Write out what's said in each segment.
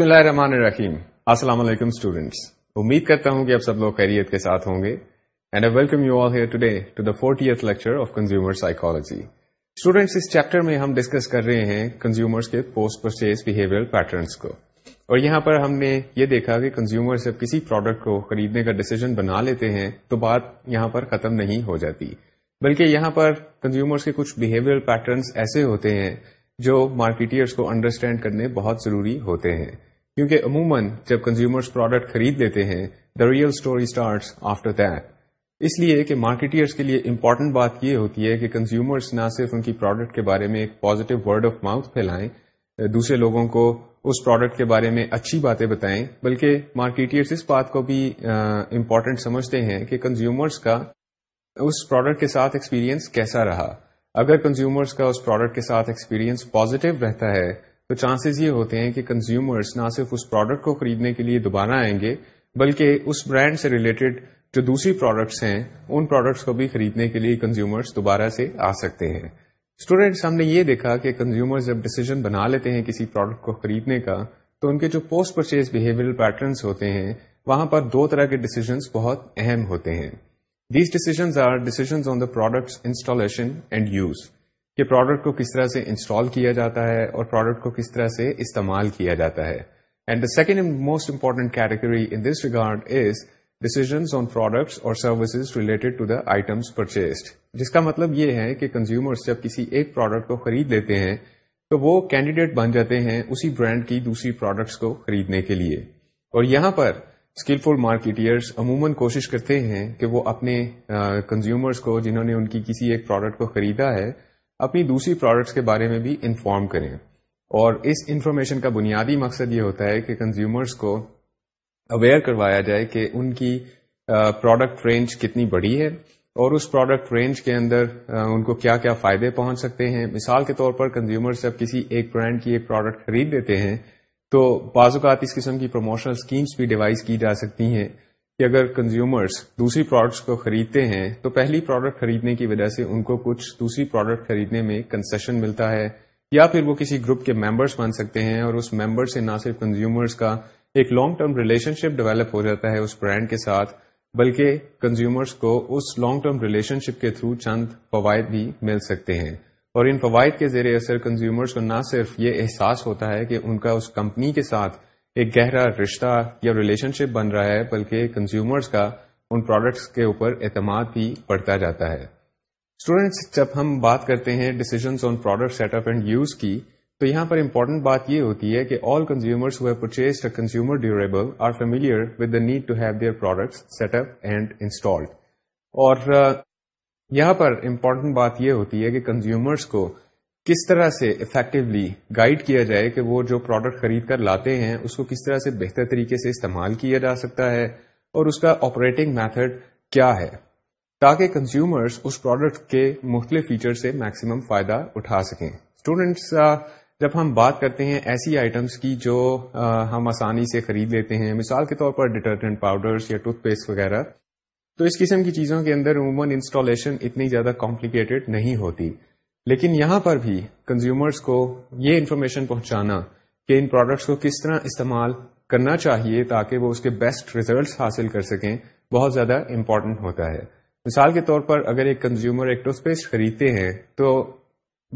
بسم اللہ الرحمن الرحیم السلام علیکم اسٹوڈینٹس امید کرتا ہوں کہ آپ سب لوگ خیریت کے ساتھ ہوں گے and I welcome you all here to the lecture of consumer psychology students us chapter میں ہم ڈسکس کر رہے ہیں کنزیومرس کے پوسٹ پرچیز بہیویئر پیٹرنس کو اور یہاں پر ہم نے یہ دیکھا کہ کنزیومر جب کسی پروڈکٹ کو خریدنے کا ڈیسیزن بنا لیتے ہیں تو بات یہاں پر ختم نہیں ہو جاتی بلکہ یہاں پر کنزیومرس کے کچھ بہیویئر پیٹرنس ایسے ہوتے ہیں جو مارکیٹرس کو انڈرسٹینڈ کرنے بہت ضروری ہوتے ہیں کیونکہ عموماً جب کنزیومرز پروڈکٹ خرید لیتے ہیں the real story start after that اس لیے کہ مارکیٹرس کے لیے امپورٹنٹ بات یہ ہوتی ہے کہ کنزیومرس نہ صرف ان کی پروڈکٹ کے بارے میں ایک پازیٹیو ورڈ آف ماؤتھ پھیلائیں دوسرے لوگوں کو اس پروڈکٹ کے بارے میں اچھی باتیں بتائیں بلکہ مارکیٹرس اس بات کو بھی امپورٹنٹ سمجھتے ہیں کہ کنزیومرس کا اس پروڈکٹ کے ساتھ ایکسپیرینس کیسا رہا اگر کنزیومرس کا اس پروڈکٹ کے ساتھ ایکسپیرینس پازیٹیو رہتا ہے تو چانسز یہ ہوتے ہیں کہ کنزیومرس نہ صرف اس پروڈکٹ کو خریدنے کے لیے دوبارہ آئیں گے بلکہ اس برانڈ سے ریلیٹڈ جو دوسری پروڈکٹس ہیں ان پروڈکٹس کو بھی خریدنے کے لیے کنزیومرس دوبارہ سے آ سکتے ہیں اسٹوڈینٹس ہم نے یہ دیکھا کہ کنزیومر جب ڈیسیزن بنا لیتے ہیں کسی پروڈکٹ کو خریدنے کا تو ان کے جو پوسٹ پرچیز بہیویئر پیٹرنس ہوتے ہیں وہاں پر دو طرح کے ڈیسیزنس بہت اہم ہوتے ہیں these decisions are decisions on the products installation and use کہ پروڈکٹ کو کس طرح سے انسٹال کیا جاتا ہے اور پروڈکٹ کو کس طرح سے استعمال کیا جاتا ہے and the second most important category in this regard is decisions on products اور services related to the items purchased جس کا مطلب یہ ہے کہ کنزیومرس جب کسی ایک پروڈکٹ کو خرید لیتے ہیں تو وہ کینڈیڈیٹ بن جاتے ہیں اسی برانڈ کی دوسری پروڈکٹس کو خریدنے کے لیے اور یہاں پر اسکلفل مارکیٹرس عموماً کوشش کرتے ہیں کہ وہ اپنے کنزیومرس کو جنہوں نے ان کی کسی ایک پروڈکٹ کو خریدا ہے اپنی دوسری پروڈکٹس کے بارے میں بھی انفارم کریں اور اس انفارمیشن کا بنیادی مقصد یہ ہوتا ہے کہ کنزیومرس کو اویئر کروایا جائے کہ ان کی پروڈکٹ رینج کتنی بڑی ہے اور اس پروڈکٹ رینج کے اندر ان کو کیا کیا فائدے پہنچ سکتے ہیں مثال کے طور پر کنزیومر جب کسی ایک برانڈ کی ایک پروڈکٹ خرید دیتے ہیں تو بعض اوقات اس قسم کی پروموشنل اسکیمس بھی ڈیوائز کی جا سکتی ہیں کہ اگر کنزیومرس دوسری پروڈکٹس کو خریدتے ہیں تو پہلی پروڈکٹ خریدنے کی وجہ سے ان کو کچھ دوسری پروڈکٹ خریدنے میں کنسیشن ملتا ہے یا پھر وہ کسی گروپ کے ممبرس بن سکتے ہیں اور اس ممبر سے نہ صرف کنزیومرس کا ایک long term relationship develop ہو جاتا ہے اس برانڈ کے ساتھ بلکہ کنزیومرس کو اس لانگ ٹرم ریلیشن شپ کے تھرو چند فوائد بھی مل سکتے ہیں اور ان فوائد کے زیر اثر کنزیومرس کو نہ صرف یہ احساس ہوتا ہے کہ ان کا اس کمپنی کے ساتھ ایک گہرا رشتہ یا ریلیشن شپ بن رہا ہے بلکہ کنزیومرز کا ان پروڈکٹس کے اوپر اعتماد بھی بڑھتا جاتا ہے اسٹوڈینٹس جب ہم بات کرتے ہیں decisions on product set up and use کی تو یہاں پر امپورٹنٹ بات یہ ہوتی ہے کہ all consumers purchase consumer durable are familiar with the need to have their products set up and installed اور یہاں پر امپورٹنٹ بات یہ ہوتی ہے کہ کنزیومرس کو کس طرح سے افیکٹولی گائیڈ کیا جائے کہ وہ جو پروڈکٹ خرید کر لاتے ہیں اس کو کس طرح سے بہتر طریقے سے استعمال کیا جا سکتا ہے اور اس کا آپریٹنگ میتھڈ کیا ہے تاکہ کنزیومرس اس پروڈکٹ کے مختلف فیچر سے میکسیمم فائدہ اٹھا سکیں اسٹوڈینٹس جب ہم بات کرتے ہیں ایسی آئٹمس کی جو ہم آسانی سے خرید لیتے ہیں مثال کے طور پر ڈٹرجنٹ پاؤڈرس یا ٹوتھ پیسٹ وغیرہ تو اس قسم کی چیزوں کے اندر عموماً انسٹالیشن اتنی زیادہ کمپلیکیٹڈ نہیں ہوتی لیکن یہاں پر بھی کنزیومرس کو یہ انفارمیشن پہنچانا کہ ان پروڈکٹس کو کس طرح استعمال کرنا چاہیے تاکہ وہ اس کے بیسٹ ریزلٹس حاصل کر سکیں بہت زیادہ امپورٹنٹ ہوتا ہے مثال کے طور پر اگر ایک کنزیومر ایک ٹوتھ پیسٹ خریدتے ہیں تو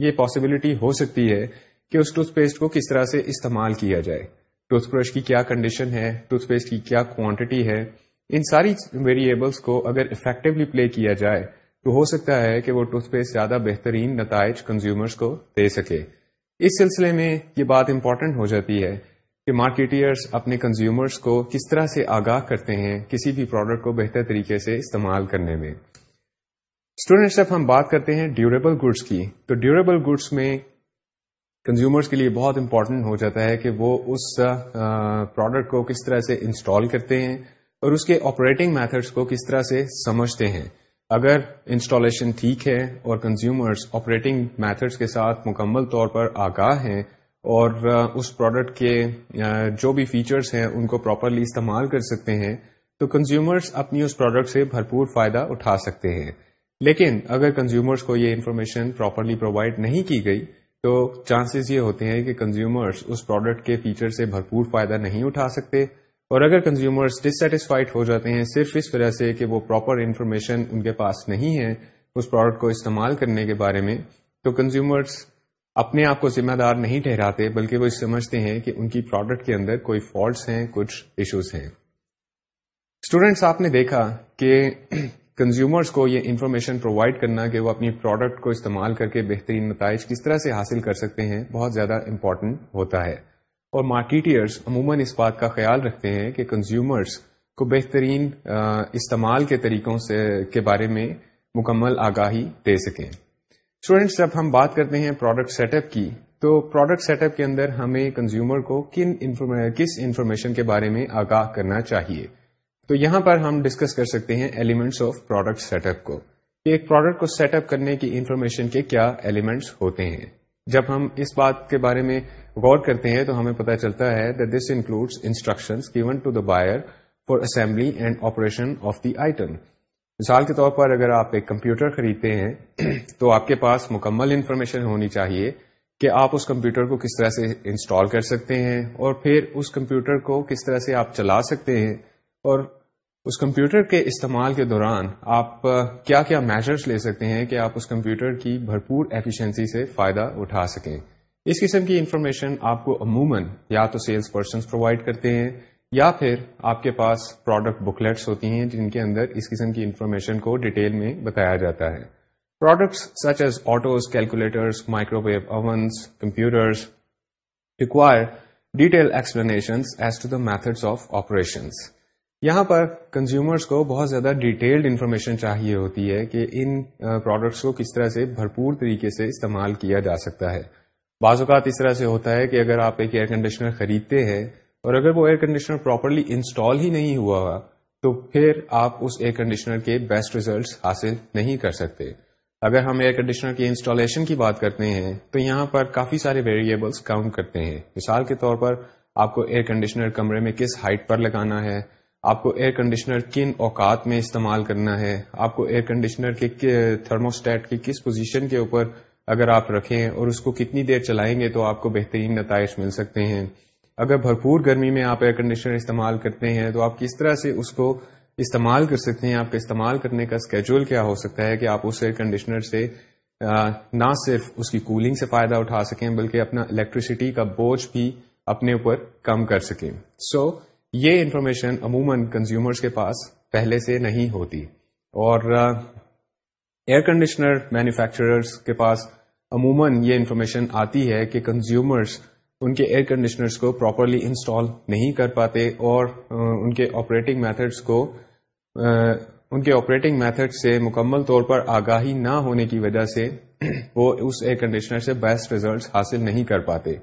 یہ پاسبلٹی ہو سکتی ہے کہ اس ٹوتھ پیسٹ کو کس طرح سے استعمال کیا جائے ٹوتھ برش کی کیا کنڈیشن ہے ٹوتھ پیسٹ کی کیا کوانٹٹی ہے ان ساری ویریبلس کو اگر افیکٹولی پلے کیا جائے تو ہو سکتا ہے کہ وہ ٹوتھ پیسٹ زیادہ بہترین نتائج کنزیومرز کو دے سکے اس سلسلے میں یہ بات امپورٹنٹ ہو جاتی ہے کہ مارکیٹرس اپنے کنزیومرز کو کس طرح سے آگاہ کرتے ہیں کسی بھی پروڈکٹ کو بہتر طریقے سے استعمال کرنے میں اسٹوڈینٹس جب ہم بات کرتے ہیں ڈیوریبل گڈس کی تو ڈیوریبل گڈس میں کنزیومرز کے لیے بہت امپورٹنٹ ہو جاتا ہے کہ وہ اس پروڈکٹ کو کس طرح سے انسٹال کرتے ہیں اور اس کے آپریٹنگ میتھڈس کو کس طرح سے سمجھتے ہیں اگر انسٹالیشن ٹھیک ہے اور کنزیومرز آپریٹنگ میتھڈس کے ساتھ مکمل طور پر آگاہ ہیں اور اس پروڈکٹ کے جو بھی فیچرز ہیں ان کو پراپرلی استعمال کر سکتے ہیں تو کنزیومرز اپنی اس پروڈکٹ سے بھرپور فائدہ اٹھا سکتے ہیں لیکن اگر کنزیومرز کو یہ انفارمیشن پراپرلی پرووائڈ نہیں کی گئی تو چانسز یہ ہوتے ہیں کہ کنزیومرز اس پروڈکٹ کے فیچر سے بھرپور فائدہ نہیں اٹھا سکتے اور اگر کنزیومرس ڈسٹسفائڈ ہو جاتے ہیں صرف اس وجہ سے کہ وہ پراپر انفارمیشن ان کے پاس نہیں ہے اس پروڈکٹ کو استعمال کرنے کے بارے میں تو کنزیومرس اپنے آپ کو ذمہ دار نہیں ٹھہراتے بلکہ وہ سمجھتے ہیں کہ ان کی پروڈکٹ کے اندر کوئی فالٹس ہیں کچھ ایشوز ہیں اسٹوڈینٹس آپ نے دیکھا کہ کنزیومرس کو یہ انفارمیشن پرووائڈ کرنا کہ وہ اپنی پروڈکٹ کو استعمال کر کے بہترین نتائج کس طرح سے حاصل کر سکتے ہیں بہت زیادہ امپورٹنٹ ہوتا ہے اور مارکیٹرس عموماً اس بات کا خیال رکھتے ہیں کہ کنزیومرس کو بہترین استعمال کے طریقوں سے کے بارے میں مکمل آگاہی دے سکیں اسٹوڈینٹس جب ہم بات کرتے ہیں پروڈکٹ سیٹ اپ کی تو پروڈکٹ سیٹ اپ کے اندر ہمیں کنزیومر کو کن کس انفارمیشن کے بارے میں آگاہ کرنا چاہیے تو یہاں پر ہم ڈسکس کر سکتے ہیں elements of product set up کو کہ ایک پروڈکٹ کو سیٹ اپ کرنے کی انفارمیشن کے کیا ایلیمنٹس ہوتے ہیں جب ہم اس بات کے بارے میں غور کرتے ہیں تو ہمیں پتہ چلتا ہے this includes instruction given to the buyer for assembly and operation of the item مثال کے طور پر اگر آپ ایک کمپیوٹر خریدتے ہیں تو آپ کے پاس مکمل انفارمیشن ہونی چاہیے کہ آپ اس کمپیوٹر کو کس طرح سے انسٹال کر سکتے ہیں اور پھر اس کمپیوٹر کو کس طرح سے آپ چلا سکتے ہیں اور اس کمپیوٹر کے استعمال کے دوران آپ کیا کیا میشرس لے سکتے ہیں کہ آپ اس کمپیوٹر کی بھرپور ایفیشنسی سے فائدہ اٹھا سکیں اس قسم کی انفارمیشن آپ کو عموماً یا تو سیلس پرسن پرووائڈ کرتے ہیں یا پھر آپ کے پاس پروڈکٹ بکلیٹس ہوتی ہیں جن کے اندر اس قسم کی انفارمیشن کو ڈیٹیل میں بتایا جاتا ہے products such as autos calculators microwave ovens require detail explanation as to the method of operations یہاں پر کنزیومرس کو بہت زیادہ ڈیٹیلڈ انفارمیشن چاہیے ہوتی ہے کہ ان پروڈکٹس uh, کو کس طرح سے بھرپور طریقے سے استعمال کیا جا سکتا ہے بعض اوقات اس طرح سے ہوتا ہے کہ اگر آپ ایک ایئر کنڈیشنر خریدتے ہیں اور اگر وہ ایئر کنڈیشنر پراپرلی انسٹال ہی نہیں ہوا تو پھر آپ اس ایئر کنڈیشنر کے بیسٹ ریزلٹس حاصل نہیں کر سکتے اگر ہم ایئر کنڈیشنر کی انسٹالیشن کی بات کرتے ہیں تو یہاں پر کافی سارے ویریبلس کاؤنٹ کرتے ہیں مثال کے طور پر آپ کو ایئر کنڈیشنر کمرے میں کس ہائٹ پر لگانا ہے آپ کو ایئر کنڈیشنر کن اوقات میں استعمال کرنا ہے آپ کو ایئر کنڈیشنر کے تھرموسٹیٹ کی کس پوزیشن کے اوپر اگر آپ رکھیں اور اس کو کتنی دیر چلائیں گے تو آپ کو بہترین نتائج مل سکتے ہیں اگر بھرپور گرمی میں آپ ایئر کنڈیشنر استعمال کرتے ہیں تو آپ کس طرح سے اس کو استعمال کر سکتے ہیں آپ کا استعمال کرنے کا اسکیجول کیا ہو سکتا ہے کہ آپ اس ایئر کنڈیشنر سے نہ صرف اس کی کولنگ سے فائدہ اٹھا سکیں بلکہ اپنا الیکٹریسٹی کا بوجھ بھی اپنے اوپر کم کر سکیں سو so, یہ انفارمیشن عموماً کنزیومرز کے پاس پہلے سے نہیں ہوتی اور ایئر کنڈیشنر مینوفیکچررس کے پاس عموماً یہ انفارمیشن آتی ہے کہ کنزیومرس ان کے ایئر کنڈیشنرس کو پراپرلی انسٹال نہیں کر پاتے اور ان کے آپریٹنگ میتھڈس کو ان کے آپریٹنگ میتھڈ سے مکمل طور پر آگاہی نہ ہونے کی وجہ سے وہ اس ایئر کنڈیشنر سے بیسٹ ریزلٹس حاصل نہیں کر پاتے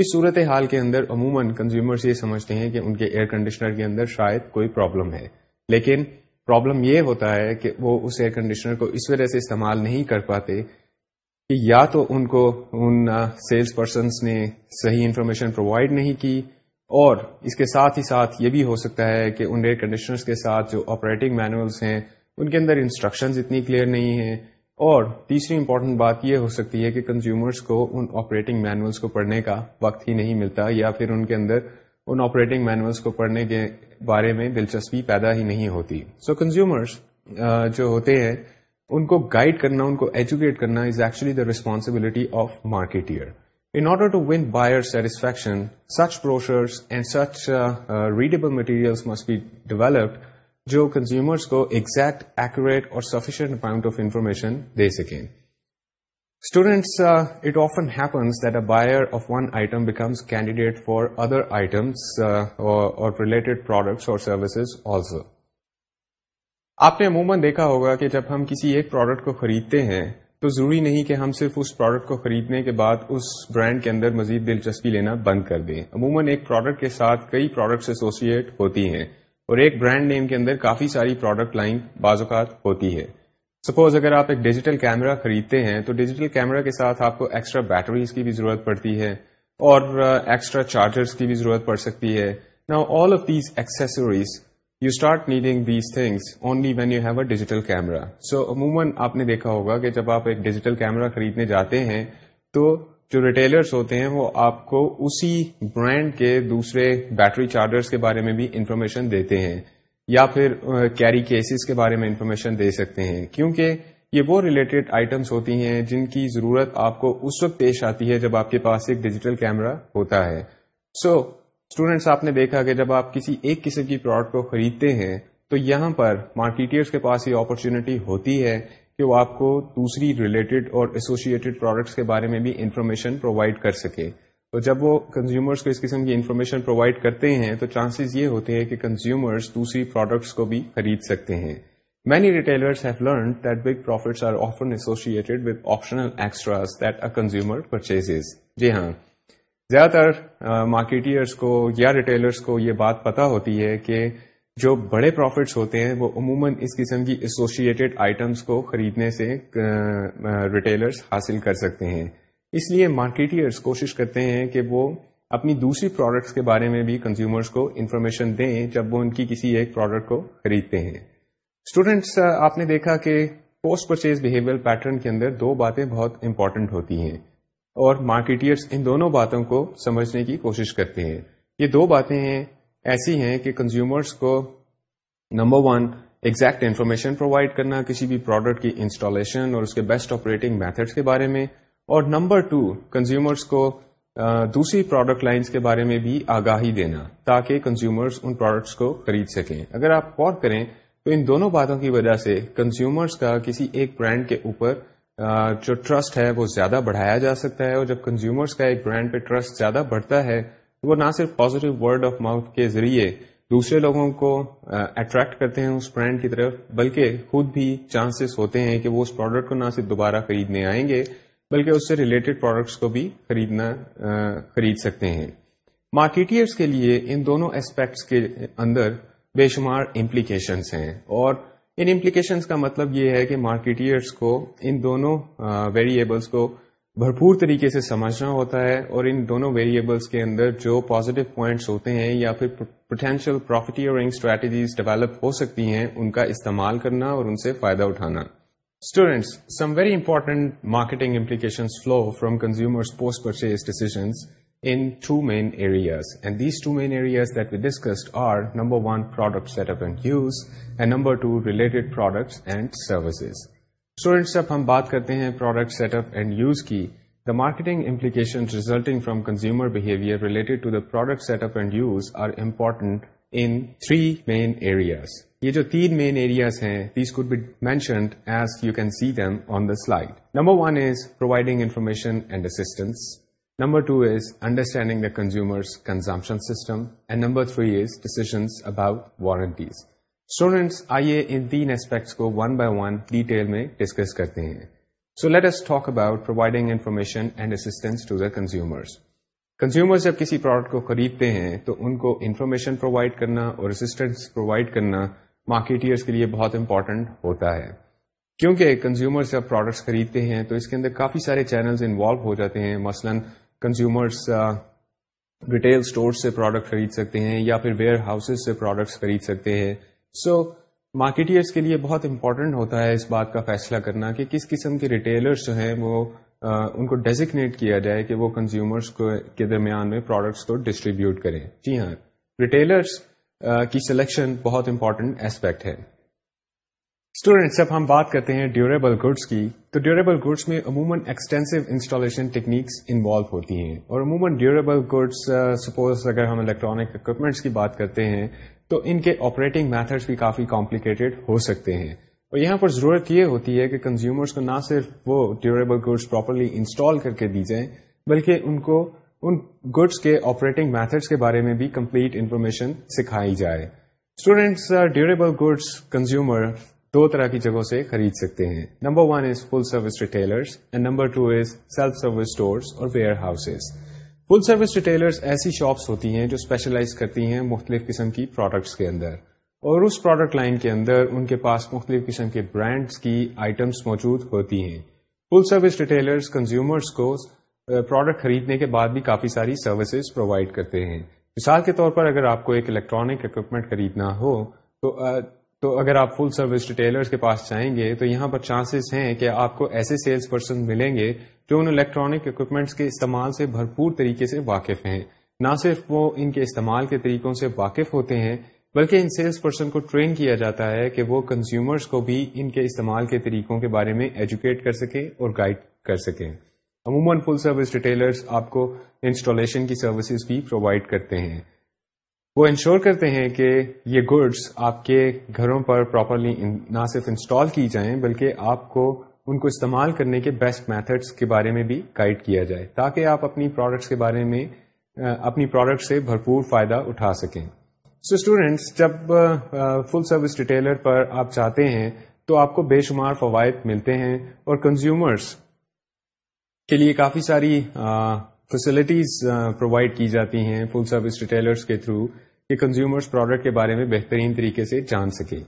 اس صورت حال کے اندر عموماً کنزیومرس یہ سمجھتے ہیں کہ ان کے ایئر کنڈیشنر کے اندر شاید کوئی پرابلم ہے لیکن پرابلم یہ ہوتا ہے کہ وہ اس ایئر کنڈیشنر کو اس وجہ سے استعمال نہیں کر پاتے کہ یا تو ان کو ان سیلس پرسنس نے صحیح انفارمیشن پرووائڈ نہیں کی اور اس کے ساتھ ہی ساتھ یہ بھی ہو سکتا ہے کہ ان ایئر کنڈیشنرس کے ساتھ جو آپریٹنگ مینولس ہیں ان کے اندر انسٹرکشنز اتنی کلیئر نہیں ہیں اور تیسری امپورٹنٹ بات یہ ہو سکتی ہے کہ کنزیومرس کو ان آپریٹنگ مینولس کو پڑھنے کا وقت ہی نہیں ملتا یا پھر ان کے اندر ان آپریٹنگ مینس کو پڑھنے کے بارے میں دلچسپی پیدا ہی نہیں ہوتی سو so, کنزیومر جو ہوتے ہیں ان کو گائڈ کرنا ان کو ایجوکیٹ کرنا is actually the responsibility of market in order to win buyer satisfaction such brochures and such readable material must be developed جو کنزیومرس کو ایگزیکٹ ایکوریٹ اور سفیشینٹ اماؤنٹ آف انفارمیشن دے سکیں students it often one of one item becomes candidate for other items اور related products اور services also آپ نے عموماً دیکھا ہوگا کہ جب ہم کسی ایک پروڈکٹ کو خریدتے ہیں تو ضروری نہیں کہ ہم صرف اس پروڈکٹ کو خریدنے کے بعد اس برانڈ کے اندر مزید دلچسپی لینا بند کر دیں عموماً ایک پروڈکٹ کے ساتھ کئی پروڈکٹس ایسوسیٹ ہوتی ہیں اور ایک برانڈ نیم کے اندر کافی ساری پروڈکٹ لائن بعض اوقات ہوتی ہے سپوز اگر آپ ایک ڈیجیٹل کیمرا خریدتے ہیں تو ڈیجیٹل کیمرا کے ساتھ آپ کو ایکسٹرا بیٹریز کی بھی ضرورت پڑتی ہے اور ایکسٹرا uh, چارجرس کی بھی ضرورت پڑ سکتی ہے نا all of these accessories you start needing these things only when you have a digital camera so عموماً آپ نے دیکھا ہوگا کہ جب آپ ایک ڈیجیٹل کیمرا خریدنے جاتے ہیں تو جو ریٹیلرس ہوتے ہیں وہ آپ کو اسی برانڈ کے دوسرے بیٹری چارجرس کے بارے میں بھی انفارمیشن دیتے ہیں یا پھر کیری کیسز کے بارے میں انفارمیشن دے سکتے ہیں کیونکہ یہ وہ ریلیٹڈ آئٹمس ہوتی ہیں جن کی ضرورت آپ کو اس وقت پیش آتی ہے جب آپ کے پاس ایک ڈیجیٹل کیمرا ہوتا ہے سو so, اسٹوڈینٹس آپ نے دیکھا کہ جب آپ کسی ایک قسم کی پروڈکٹ کو خریدتے ہیں تو یہاں پر مارکیٹرس کے پاس یہ اپرچونیٹی ہوتی ہے کہ وہ آپ کو دوسری ریلیٹڈ اور ایسوسیٹیڈ پروڈکٹس کے بارے میں بھی انفارمیشن پرووائڈ کر سکے تو جب وہ کنزیومرس کو اس قسم کی انفارمیشن پرووائڈ کرتے ہیں تو چانسز یہ ہوتے ہیں کہ کنزیومرس دوسری پروڈکٹس کو بھی خرید سکتے ہیں many have learn that big are optional that a consumer purchases جی ہاں زیادہ تر مارکیٹرس کو یا ریٹیلرس کو یہ بات پتا ہوتی ہے کہ جو بڑے پروفیٹس ہوتے ہیں وہ عموماً اس قسم کی ایسوسیٹیڈ آئٹمس کو خریدنے سے ریٹیلرس حاصل کر سکتے ہیں اس لیے مارکیٹئرس کوشش کرتے ہیں کہ وہ اپنی دوسری پروڈکٹس کے بارے میں بھی کنزیومرس کو انفارمیشن دیں جب وہ ان کی کسی ایک پروڈکٹ کو خریدتے ہیں اسٹوڈینٹس آپ نے دیکھا کہ پوسٹ پرچیز بہیویئر پیٹرن کے اندر دو باتیں بہت امپورٹنٹ ہوتی ہیں اور مارکیٹئرس ان دونوں باتوں کو سمجھنے کی کوشش کرتے ہیں یہ دو باتیں ایسی ہیں کہ کنزیومرس کو number one exact information provide کرنا کسی بھی پروڈکٹ کی انسٹالیشن اور اس کے بیسٹ آپریٹنگ میتھڈس کے بارے میں اور نمبر ٹو کنزیومرس کو دوسری پروڈکٹ لائنس کے بارے میں بھی آگاہی دینا تاکہ کنزیومرس ان پروڈکٹس کو خرید سکیں اگر آپ غور کریں تو ان دونوں باتوں کی وجہ سے کنزیومرس کا کسی ایک برانڈ کے اوپر جو ٹرسٹ ہے وہ زیادہ بڑھایا جا سکتا ہے اور جب کنزیومرس کا ایک برانڈ پہ ٹرسٹ زیادہ بڑھتا ہے تو وہ نہ صرف پازیٹو ورڈ آف ماؤتھ کے ذریعے دوسرے لوگوں کو اٹریکٹ کرتے ہیں اس برانڈ کی طرف بلکہ خود بھی چانسز ہوتے ہیں کہ وہ اس پروڈکٹ کو نہ صرف دوبارہ خریدنے آئیں گے بلکہ اس سے ریلیٹڈ پروڈکٹس کو بھی خریدنا خرید سکتے ہیں مارکیٹرس کے لیے ان دونوں اسپیکٹس کے اندر بے شمار امپلیکیشنس ہیں اور ان امپلیکیشنس کا مطلب یہ ہے کہ مارکیٹرس کو ان دونوں ویریبلس کو بھرپور طریقے سے سمجھنا ہوتا ہے اور ان دونوں ویریبلس کے اندر جو پازیٹیو پوائنٹس ہوتے ہیں یا پھر پوٹینشیل پرافٹی اور اسٹریٹجیز ڈیولپ ہو سکتی ہیں ان کا استعمال کرنا اور ان سے فائدہ اٹھانا students some very important marketing implication flow from consumers post purchase decisions in two main areas and these two main areas that we discussed are number one product set up and use and number two related products and services students جب ہم بات کرتے ہیں product set up and use کی the market implication resulting from consumer behaviour related to product set up and use are important یہ جو تین main areas ہیں these could be mentioned as you can see them on the slide number one is providing information and assistance number two is understanding the consumer consumption system and number three is decisions about warranties students آئیے ان تین aspects کو one by one detail میں discuss کرتے ہیں so let's talk about providing information and assistance to the consumers consumer جب کسی product کو خریدتے ہیں تو ان کو انفارمیشن پرووائڈ کرنا اور اسسٹینس پرووائڈ کرنا مارکیٹرس کے لیے بہت امپورٹنٹ ہوتا ہے کیونکہ کنزیومر جب پروڈکٹس خریدتے ہیں تو اس کے اندر کافی سارے چینلز انوالو ہو جاتے ہیں مثلا کنزیومرس ریٹیل اسٹور سے پروڈکٹ خرید سکتے ہیں یا پھر ویئر ہاؤسز سے پروڈکٹس خرید سکتے ہیں سو مارکیٹرس کے لیے بہت امپورٹنٹ ہوتا ہے اس بات کا فیصلہ کرنا کہ کس قسم کے ریٹیلرس جو ہیں وہ ان کو ڈیزیگنیٹ کیا جائے کہ وہ کنزیومرس کے درمیان میں پروڈکٹس کو ڈسٹریبیوٹ کریں جی ہاں ریٹیلرس کی سلیکشن بہت امپورٹنٹ ایسپیکٹ ہے اسٹوڈینٹس جب ہم بات کرتے ہیں ڈیوریبل گڈس کی تو ڈیوریبل گڈس میں عموماً ایکسٹینسو انسٹالیشن ٹیکنیکس انوالو ہوتی ہیں اور عموماً ڈیوریبل گڈس سپوز اگر ہم الیکٹرانک اکوپمنٹس کی بات کرتے ہیں تو ان کے آپریٹنگ میتھڈس بھی کافی کمپلیکیٹڈ ہو سکتے ہیں اور یہاں پر ضرورت یہ ہوتی ہے کہ کنزیومرس کو نہ صرف وہ ڈیوریبل گڈس پراپرلی انسٹال کر کے دی جائیں بلکہ ان کو ان گڈس کے آپریٹنگ میتھڈس کے بارے میں بھی کمپلیٹ انفارمیشن سکھائی جائے اسٹوڈینٹس ڈیوریبل گڈس کنزیومر دو طرح کی جگہوں سے خرید سکتے ہیں number one is full service retailers and number two is self service store اور warehouses full service retailer ایسی شاپس ہوتی ہیں جو اسپیشلائز کرتی ہیں مختلف قسم کی پروڈکٹس کے اندر اور اس پروڈکٹ لائن کے اندر ان کے پاس مختلف قسم کے برانڈس کی آئٹمس موجود ہوتی ہیں فل سروس ریٹیلرس کنزیومرس کو پروڈکٹ خریدنے کے بعد بھی کافی ساری سروسز پرووائڈ کرتے ہیں مثال کے طور پر اگر آپ کو ایک الیکٹرانک اکوپمنٹ خریدنا ہو تو تو اگر آپ فل سروس ریٹیلرز کے پاس جائیں گے تو یہاں پر چانسز ہیں کہ آپ کو ایسے سیلس پرسن ملیں گے جو ان الیکٹرانک اکوپمنٹس کے استعمال سے بھرپور طریقے سے واقف ہیں نہ صرف وہ ان کے استعمال کے طریقوں سے واقف ہوتے ہیں بلکہ ان سیلس پرسن کو ٹرین کیا جاتا ہے کہ وہ کنزیومرز کو بھی ان کے استعمال کے طریقوں کے بارے میں ایجوکیٹ کر سکے اور گائڈ کر سکیں عموماً فل سروس ریٹیلرز آپ کو انسٹالیشن کی سروسز بھی پرووائڈ کرتے ہیں وہ انشور کرتے ہیں کہ یہ گڈس آپ کے گھروں پر پراپرلی نہ صرف انسٹال کی جائیں بلکہ آپ کو ان کو استعمال کرنے کے بیسٹ میتھڈس کے بارے میں بھی گائیڈ کیا جائے تاکہ آپ اپنی پروڈکٹس کے بارے میں اپنی پروڈکٹ سے بھرپور فائدہ اٹھا سکیں سو اسٹوڈینٹس جب فل سروس ریٹیلر پر آپ چاہتے ہیں تو آپ کو بے شمار فوائد ملتے ہیں اور کنزیومرس کے لیے کافی ساری فیسلٹیز پرووائڈ کی جاتی ہیں فل سروس ریٹیلرس کے تھرو کہ کنزیومرس پروڈکٹ کے بارے میں بہترین طریقے سے جان سکے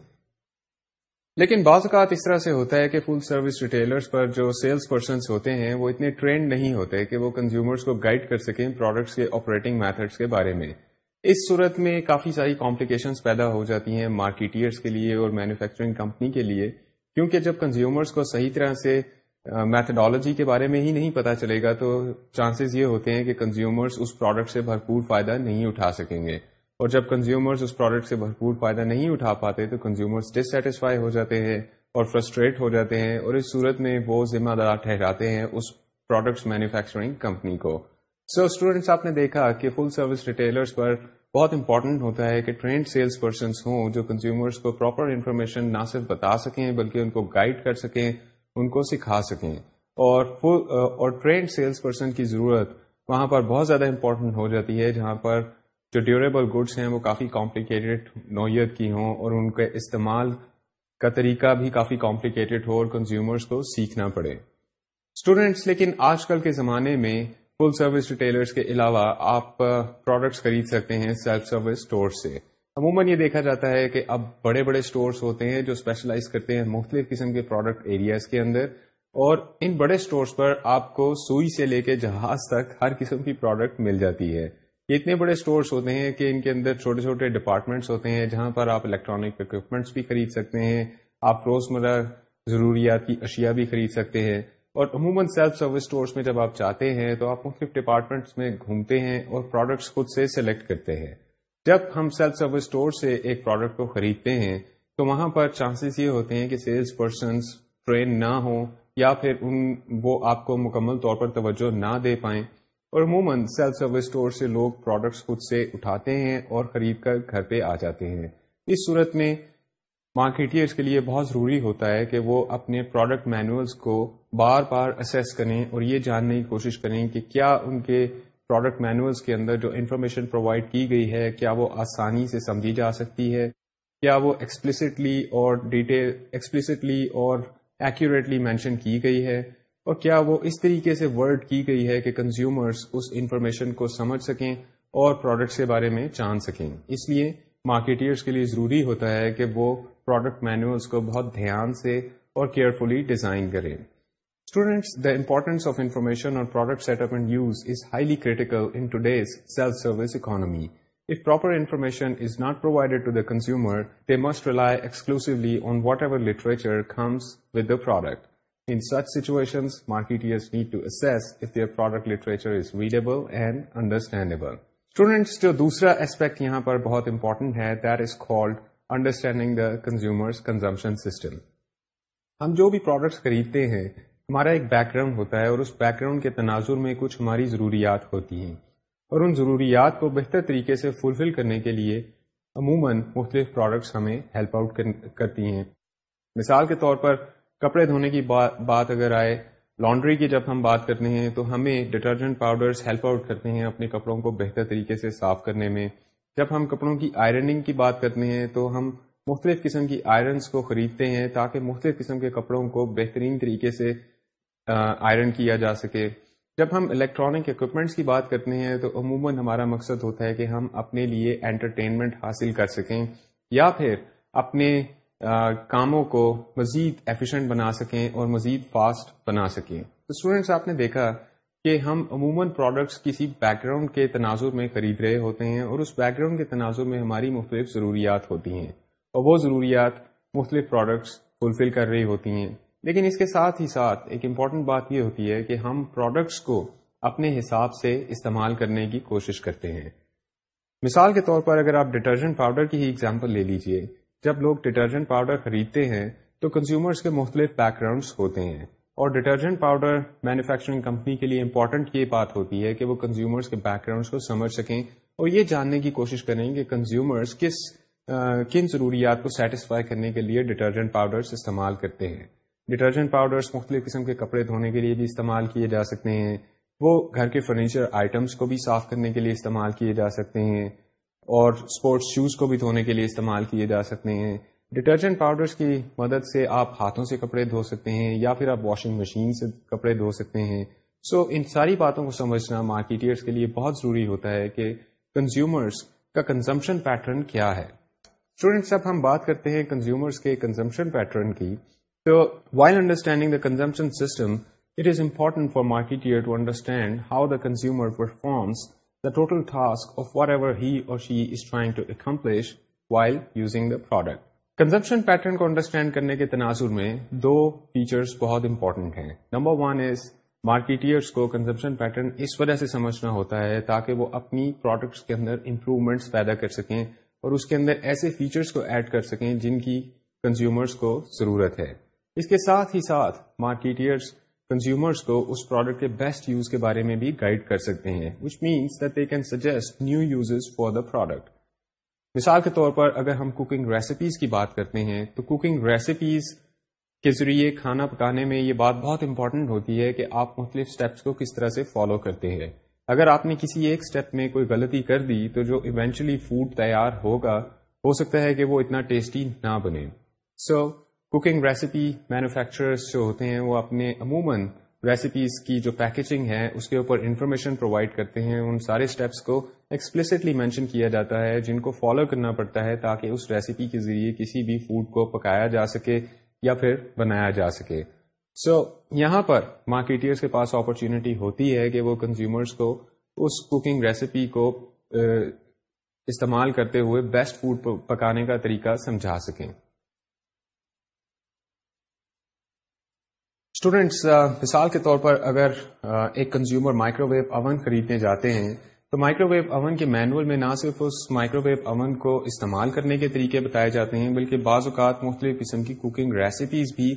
لیکن بعض اوقات اس طرح سے ہوتا ہے کہ فل سروس ریٹیلرس پر جو سیلس پرسنس ہوتے ہیں وہ اتنے ٹرینڈ نہیں ہوتے کہ وہ کنزیومرس کو گائڈ کر سکیں پروڈکٹس کے آپریٹنگ میتھڈس کے بارے میں اس صورت میں کافی ساری کمپلیکیشنس پیدا ہو جاتی ہیں مارکیٹرس کے لیے اور مینوفیکچرنگ کمپنی کے لیے کیونکہ جب کنزیومرس کو صحیح طرح سے میتھڈالوجی کے بارے میں ہی نہیں پتا چلے گا تو چانسز یہ ہوتے ہیں کہ کنزیومرس اس پروڈکٹ سے بھرپور فائدہ نہیں اٹھا سکیں گے اور جب کنزیومرس اس پروڈکٹ سے بھرپور فائدہ نہیں اٹھا پاتے تو کنزیومرس ڈسٹسفائی ہو جاتے ہیں اور فرسٹریٹ ہو جاتے ہیں اور اس صورت میں وہ ذمہ دار ٹھہراتے ہیں اس پروڈکٹس مینوفیکچرنگ کمپنی کو سو اسٹوڈینٹس آپ نے دیکھا کہ فل سروس ریٹیلرس پر بہت امپورٹنٹ ہوتا ہے کہ ٹرینڈ سیلس پرسنس ہوں جو کنزیومرس کو پراپر انفارمیشن نہ صرف بتا سکیں بلکہ ان کو گائڈ کر سکیں ان کو سکھا سکیں اور فل اور ٹرینڈ سیلس پرسن کی ضرورت وہاں پر بہت زیادہ امپورٹنٹ ہو جاتی ہے جہاں پر جو ڈیوریبل گڈس ہیں وہ کافی کمپلیکیٹڈ نوعیت کی ہوں اور ان کے استعمال کا طریقہ بھی کافی کمپلیکیٹڈ ہو اور کنزیومرس کو سیکھنا پڑے اسٹوڈینٹس لیکن آج کل کے زمانے میں فل سروس ریٹیلرس کے علاوہ آپ پروڈکٹس خرید سکتے ہیں سیلف سروس اسٹور سے عموماً یہ دیکھا جاتا ہے کہ اب بڑے بڑے اسٹورس ہوتے ہیں جو اسپیشلائز کرتے ہیں مختلف قسم کے پروڈکٹ ایریاز کے اندر اور ان بڑے اسٹورس پر آپ کو سوئی سے لے کے جہاز تک ہر قسم کی پروڈکٹ مل جاتی ہے یہ اتنے بڑے اسٹورس ہوتے ہیں کہ ان کے اندر چھوٹے چھوٹے ڈپارٹمنٹس ہوتے ہیں جہاں پر آپ الیکٹرانک اکوپمنٹس بھی خرید سکتے ہیں آپ روز مرہ ضروریات کی اشیاء بھی خرید سکتے ہیں اور عموماً سیلف سروس اسٹورس میں جب آپ چاہتے ہیں تو آپ مختلف ڈپارٹمنٹس میں گھومتے ہیں اور پروڈکٹس خود سے سلیکٹ کرتے ہیں جب ہم سیلف سروس اسٹور سے ایک پروڈکٹ کو خریدتے ہیں تو وہاں پر چانسز یہ ہوتے ہیں کہ سیلس پرسنس ٹرین نہ ہوں یا پھر ان وہ آپ کو مکمل طور پر توجہ نہ دے پائیں اور عموماً سیلف سروس اسٹور سے لوگ پروڈکٹس خود سے اٹھاتے ہیں اور خرید کر گھر پہ آ جاتے ہیں اس صورت میں مارکیٹرس کے لیے بہت ضروری ہوتا ہے کہ وہ اپنے پروڈکٹ مینوئلس کو بار بار اسیس کریں اور یہ جاننے کی کوشش کریں کہ کیا ان کے پروڈکٹ مینوئلس کے اندر جو انفارمیشن پرووائڈ کی گئی ہے کیا وہ آسانی سے سمجھی جا سکتی ہے کیا وہ ایکسپلسٹلی اور ڈیٹیل ایکسپلسٹلی اور ایکوریٹلی مینشن کی گئی ہے اور کیا وہ اس طریقے سے ورڈ کی گئی ہے کہ کنزیومرس اس انفارمیشن کو سمجھ سکیں اور پروڈکٹس کے بارے میں جان سکیں اس لیے مارکیٹرس کے لیے ضروری ہوتا ہے کہ وہ پروڈکٹ مینوز کو بہت دھیان سے اور کیئرفلی ڈیزائن کریں students the importance of information اور product set up and use is highly critical in self service If high کریٹیکلمی proper information is not provided to the consumer they must rely on whatever literature comes with the product in such situation market need to as there is available and understandable students جو دوسرا aspect یہاں پر بہت important ہے that is called understanding the consumption system ہم جو بھی products خریدتے ہیں ہمارا ایک بیک گراؤنڈ ہوتا ہے اور اس بیک گراؤنڈ کے تناظر میں کچھ ہماری ضروریات ہوتی ہیں اور ان ضروریات کو بہتر طریقے سے فلفل کرنے کے لیے عموماً مختلف پروڈکٹس ہمیں ہیلپ آؤٹ کرتی ہیں مثال کے طور پر کپڑے دھونے کی بات اگر آئے لانڈری کی جب ہم بات کرتے ہیں تو ہمیں ڈٹرجنٹ پاؤڈرس ہیلپ آؤٹ کرتے ہیں اپنے کپڑوں کو بہتر طریقے سے صاف کرنے میں جب ہم کپڑوں کی آئرننگ کی بات کرتے ہیں تو ہم مختلف قسم کی آئرنس کو خریدتے ہیں تاکہ مختلف قسم کے کپڑوں کو بہترین طریقے سے آئرن کیا جا سکے جب ہم الیکٹرانک اکوپمنٹس کی بات کرتے ہیں تو عموماً ہمارا مقصد ہوتا ہے کہ ہم اپنے لیے انٹرٹینمنٹ حاصل کر سکیں یا پھر اپنے کاموں کو مزید ایفیشنٹ بنا سکیں اور مزید فاسٹ بنا سکیں تو اسٹوڈینٹس آپ نے دیکھا کہ ہم عموماً پروڈکٹس کسی بیک گراؤنڈ کے تناظر میں خرید رہے ہوتے ہیں اور اس بیک گراؤنڈ کے تناظر میں ہماری مختلف ضروریات ہوتی ہیں اور وہ ضروریات مختلف پروڈکٹس فلفل کر رہی ہوتی ہیں لیکن اس کے ساتھ ہی ساتھ ایک امپورٹنٹ بات یہ ہوتی ہے کہ ہم پروڈکٹس کو اپنے حساب سے استعمال کرنے کی کوشش کرتے ہیں مثال کے طور پر اگر آپ ڈٹرجنٹ پاؤڈر کی ہی اگزامپل لے لیجیے جب لوگ ڈٹرجنٹ پاؤڈر خریدتے ہیں تو کنزیومرز کے مختلف بیک گراؤنڈس ہوتے ہیں اور ڈیٹرجنٹ پاؤڈر مینوفیکچرنگ کمپنی کے لیے امپورٹنٹ یہ بات ہوتی ہے کہ وہ کنزیومرس کے بیک گراؤنڈس کو سمجھ سکیں اور یہ جاننے کی کوشش کریں کہ کنزیومرس کس کن ضروریات کو سیٹسفائی کرنے کے لیے ڈیٹرجنٹ پاؤڈرس استعمال کرتے ہیں ڈیٹرجنٹ پاؤڈرس مختلف قسم کے کپڑے دھونے کے لیے بھی استعمال کیے جا سکتے ہیں وہ گھر کے فرنیچر آئٹمس کو بھی صاف کرنے کے لیے استعمال کیے جا سکتے ہیں اور اسپورٹس شوز کو بھی دھونے کے لیے استعمال کیے جا سکتے ہیں ڈٹرجنٹ پاؤڈرس کی مدد سے آپ ہاتھوں سے کپڑے دھو سکتے ہیں یا پھر آپ واشنگ مشین سے کپڑے دھو سکتے ہیں سو so, ان ساری باتوں کو سمجھنا مارکیٹرس کے لیے بہت ضروری ہوتا ہے کہ کنزیومرس کا کنزمپشن پیٹرن کیا ہے اسٹوڈینٹس جب ہم بات کرتے ہیں کنزیومرس کے کنزمپشن پیٹرن کی تو while understanding the consumption system it is important for marketer to understand how the consumer performs the total task of whatever he or she is trying to accomplish while using the product consumption pattern کو understand کرنے کے تناظر میں دو features بہت important ہیں number one is marketers کو consumption pattern اس وجہ سے سمجھنا ہوتا ہے تاکہ وہ اپنی پروڈکٹس کے اندر امپروومنٹس پیدا کر سکیں اور اس کے اندر ایسے فیچرس کو ایڈ کر سکیں جن کی کنزیومرس کو ضرورت ہے اس کے ساتھ ہی ساتھ مارکیٹرس کنزیومرس کو اس پروڈکٹ کے بیسٹ یوز کے بارے میں بھی گائڈ کر سکتے ہیں which means that they can suggest new uses for the product مثال کے طور پر اگر ہم کوکنگ ریسیپیز کی بات کرتے ہیں تو کوکنگ ریسیپیز کے ذریعے کھانا پکانے میں یہ بات بہت امپورٹنٹ ہوتی ہے کہ آپ مختلف اسٹیپس کو کس طرح سے فالو کرتے ہیں اگر آپ نے کسی ایک اسٹیپ میں کوئی غلطی کر دی تو جو ایونچولی فوڈ تیار ہوگا ہو سکتا ہے کہ وہ اتنا ٹیسٹی نہ بنے سو کوکنگ ریسیپی مینوفیکچررس جو ہوتے ہیں وہ اپنے عموماً ریسیپیز کی جو پیکیجنگ ہے اس کے اوپر انفارمیشن پرووائڈ کرتے ہیں ان سارے اسٹیپس کو ایکسپلسٹلی مینشن کیا جاتا ہے جن کو فالو کرنا پڑتا ہے تاکہ اس ریسیپی کے ذریعے کسی بھی فوڈ کو پکایا جا سکے یا پھر بنایا جا سکے سو so, یہاں پر مارکیٹرس کے پاس اپرچونیٹی ہوتی ہے کہ وہ کنزیومرس کو اس کوکنگ ریسیپی کو استعمال کرتے ہوئے بیسٹ فوڈ پکانے کا طریقہ سمجھا سکیں اسٹوڈینٹس مثال کے طور پر اگر ایک کنزیومر مائکرو ویو اوون خریدنے جاتے ہیں تو مائکرو ویو اوون کے مینول میں نہ صرف اس مائکرو ویو اوون کو استعمال کرنے کے طریقے بتائے جاتے ہیں بلکہ بعض اوقات مختلف قسم کی کوکنگ ریسیپیز بھی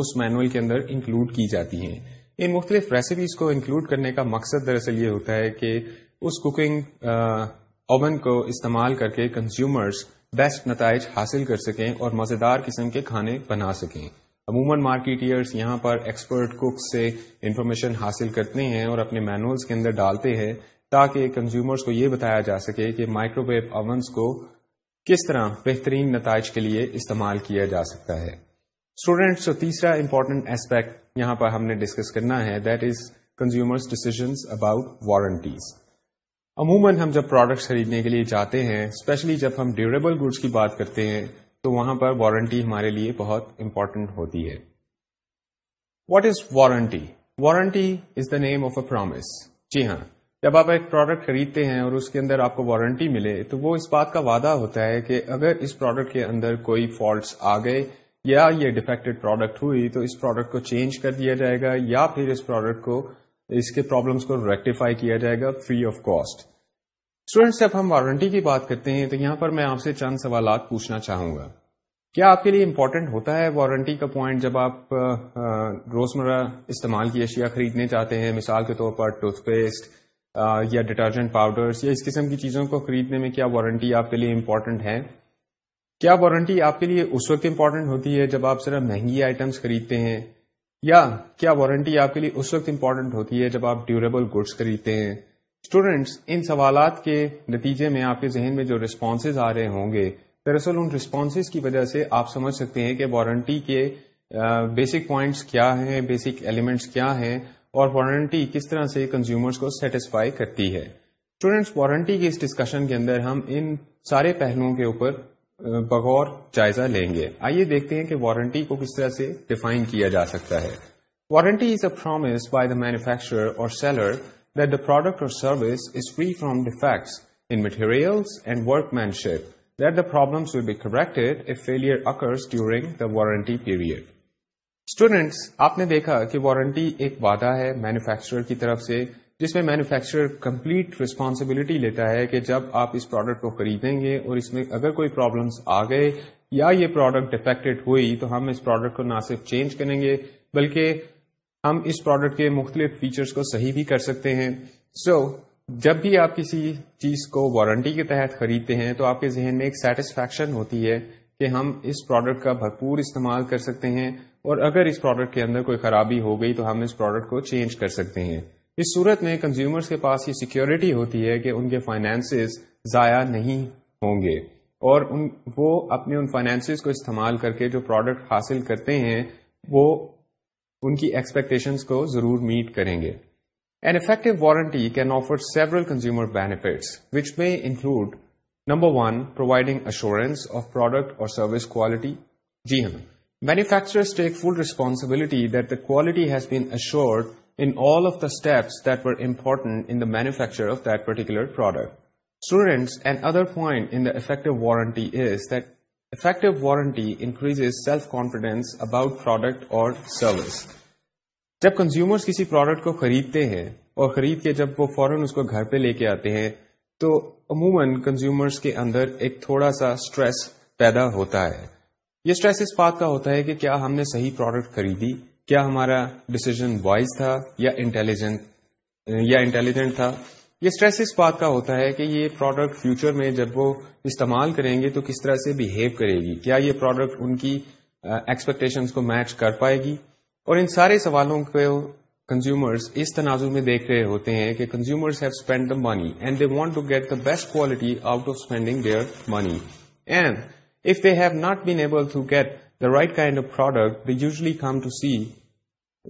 اس مینول کے اندر انکلوڈ کی جاتی ہیں ان مختلف ریسیپیز کو انکلوڈ کرنے کا مقصد دراصل یہ ہوتا ہے کہ اس کوکنگ اوون کو استعمال کر کے کنزیومرز بیسٹ نتائج حاصل کر سکیں اور مزیدار قسم کے کھانے بنا سکیں عموماً مارکیٹرس یہاں پر ایکسپرٹ کوک سے انفارمیشن حاصل کرتے ہیں اور اپنے مینولس کے اندر ڈالتے ہیں تاکہ کنزیومرس کو یہ بتایا جا سکے کہ مائکرو ویو اوونس کو کس طرح بہترین نتائج کے لیے استعمال کیا جا سکتا ہے اسٹوڈینٹس تیسرا امپورٹنٹ اسپیکٹ یہاں پر ہم نے ڈسکس کرنا ہے that is consumer decisions about warranties عموماً ہم جب پروڈکٹس خریدنے کے لیے جاتے ہیں اسپیشلی جب ہم ڈیوریبل گوڈس کی بات کرتے ہیں تو وہاں پر وارنٹی ہمارے لیے بہت امپورٹنٹ ہوتی ہے what is warranty warranty is the name of a promise جی ہاں جب آپ ایک پروڈکٹ خریدتے ہیں اور اس کے اندر آپ کو وارنٹی ملے تو وہ اس بات کا وعدہ ہوتا ہے کہ اگر اس پروڈکٹ کے اندر کوئی فالٹس آ گئے یا یہ ڈیفیکٹڈ پروڈکٹ ہوئی تو اس پروڈکٹ کو چینج کر دیا جائے گا یا پھر اس پروڈکٹ کو اس کے پرابلمس کو ریکٹیفائی کیا جائے گا فری آف کاسٹ اسٹوڈینٹس جب ہم وارنٹی کی بات کرتے ہیں تو یہاں پر میں آپ سے چند سوالات پوچھنا چاہوں گا کیا آپ کے لیے امپورٹنٹ ہوتا ہے وارنٹی کا پوائنٹ جب آپ روز مرہ استعمال کی اشیاء خریدنے چاہتے ہیں مثال کے طور پر ٹوتھ پیسٹ یا ڈٹرجنٹ پاؤڈرس یا اس قسم کی چیزوں کو خریدنے میں کیا وارنٹی آپ کے لیے امپورٹنٹ ہے کیا وارنٹی آپ کے لیے اس وقت امپورٹنٹ ہوتی ہے جب آپ صرف مہنگی آئٹمس خریدتے ہیں یا کیا وارنٹی آپ کے لیے اس وقت امپورٹنٹ ہوتی ہے جب آپ ڈیوریبل گڈس خریدتے ہیں اسٹوڈینٹس ان سوالات کے نتیجے میں آپ کے ذہن میں جو ریسپانسز آ رہے ہوں گے دراصل ان ریسپانس کی وجہ سے آپ سمجھ سکتے ہیں کہ وارنٹی کے بیسک پوائنٹس کیا ہیں بیسک ایلیمنٹس کیا ہیں اور وارنٹی کس طرح سے کنزیومرس کو سیٹسفائی کرتی ہے اسٹوڈینٹس وارنٹی کے اس ڈسکشن کے اندر ہم ان سارے پہلوؤں کے اوپر بغور جائزہ لیں گے آئیے دیکھتے ہیں کہ وارنٹی کو کس طرح سے ڈیفائن کیا جا سکتا ہے warranty is a promise by the manufacturer or seller that the product or service is free from defects in materials and workmanship, that the problems will be corrected if failure occurs during the warranty period. Students, آپ نے دیکھا کہ warranty ایک وعدہ ہے manufacturer کی طرف سے جس میں مینوفیکچرر کمپلیٹ ریسپانسبلٹی لیتا ہے کہ جب آپ اس پروڈکٹ کو خریدیں گے اور اس میں اگر کوئی پرابلمس آ گئے یا یہ پروڈکٹ ڈیفیکٹڈ ہوئی تو ہم اس پروڈکٹ کو نہ صرف چینج کریں گے بلکہ ہم اس پروڈکٹ کے مختلف فیچرز کو صحیح بھی کر سکتے ہیں سو so, جب بھی آپ کسی چیز کو وارنٹی کے تحت خریدتے ہیں تو آپ کے ذہن میں ایک سیٹسفیکشن ہوتی ہے کہ ہم اس پروڈکٹ کا بھرپور استعمال کر سکتے ہیں اور اگر اس پروڈکٹ کے اندر کوئی خرابی ہو گئی تو ہم اس پروڈکٹ کو چینج کر سکتے ہیں اس صورت میں کنزیومرز کے پاس یہ سیکیورٹی ہوتی ہے کہ ان کے فائنینسز ضائع نہیں ہوں گے اور ان وہ اپنے ان فائنینسز کو استعمال کر کے جو پروڈکٹ حاصل کرتے ہیں وہ ان کی ایکسپیکٹیشنس کو ضرور میٹ کریں گے and effective warranty can offer several consumer benefits which میں include number one providing assurance of product or service quality جی ہاں manufacturers take full responsibility that the quality has been ensured in its that ویمپورٹنٹ in manufacture of that particular product students another point warranty is that effective warranty increase self confidence about product or service جب consumer کسی product کو خریدتے ہیں اور خرید کے جب وہ فوراً اس کو گھر پہ لے کے آتے ہیں تو عموماً کنزیومر کے اندر ایک تھوڑا سا اسٹریس پیدا ہوتا ہے یہ اسٹریس اس بات کا ہوتا ہے کہ کیا ہم نے صحیح پروڈکٹ خریدی کیا ہمارا ڈسیزن وائز تھا یا انٹیلیجنٹ یا انٹیلیجنٹ تھا یہ اسٹریس اس بات کا ہوتا ہے کہ یہ پروڈکٹ فیوچر میں جب وہ استعمال کریں گے تو کس طرح سے بہیو کرے گی کیا یہ پروڈکٹ ان کی ایکسپیکٹیشنس کو میچ کر پائے گی اور ان سارے سوالوں کو کنزیومرز اس تنازع میں دیکھ رہے ہوتے ہیں کہ consumers have spend the money and they want to get the best quality out of spending their money and if they have not been able to get the right kind of product usually come to see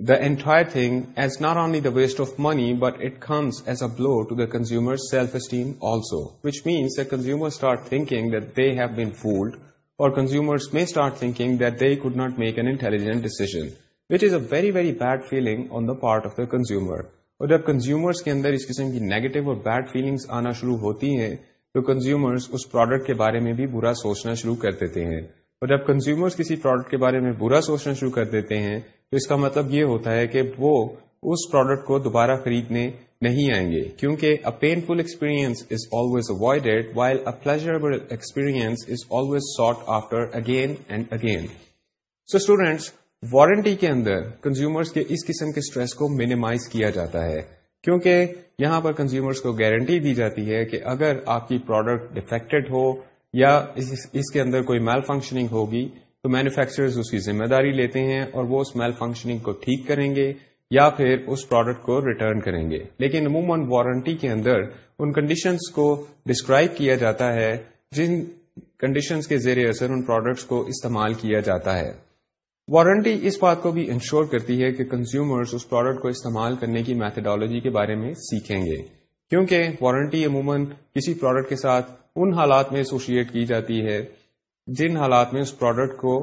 the entire thing as not only the waste of money but it comes as a to the کنزیومرف esteem also which means the کنزیومرکنگ اور consumer میں consumer اور جب consumers کے اندر اس قسم کی negative اور بیڈ فیلنگس آنا شروع ہوتی ہیں تو کنزیومرس اس پروڈکٹ کے بارے میں بھی برا سوچنا شروع کر دیتے ہیں اور جب کنزیومرس کسی پروڈکٹ کے بارے میں برا سوچنا شروع کر دیتے ہیں تو اس کا مطلب یہ ہوتا ہے کہ وہ اس پروڈکٹ کو دوبارہ خریدنے نہیں آئیں گے کیونکہ a full experience is always avoided while a pleasurable experience is always sought after again and again so students warranty کے اندر کنزیومرس کے اس قسم کے اسٹریس کو مینیمائز کیا جاتا ہے کیونکہ یہاں پر کنزیومرس کو گارنٹی دی جاتی ہے کہ اگر آپ کی پروڈکٹ ڈیفیکٹڈ ہو یا اس کے اندر کوئی میل فنکشننگ ہوگی تو مینوفیکچررز اس کی ذمہ داری لیتے ہیں اور وہ اس میل فنکشننگ کو ٹھیک کریں گے یا پھر اس پروڈکٹ کو ریٹرن کریں گے لیکن عموماً وارنٹی کے اندر ان کنڈیشنز کو ڈسکرائب کیا جاتا ہے جن کنڈیشنز کے زیر اثر ان پروڈکٹس کو استعمال کیا جاتا ہے وارنٹی اس بات کو بھی انشور کرتی ہے کہ کنزیومرز اس پروڈکٹ کو استعمال کرنے کی میتھڈالوجی کے بارے میں سیکھیں گے کیونکہ وارنٹی عموماً کسی پروڈکٹ کے ساتھ ان حالات میں ایسوشیٹ کی جاتی ہے جن حالات میں اس پروڈکٹ کو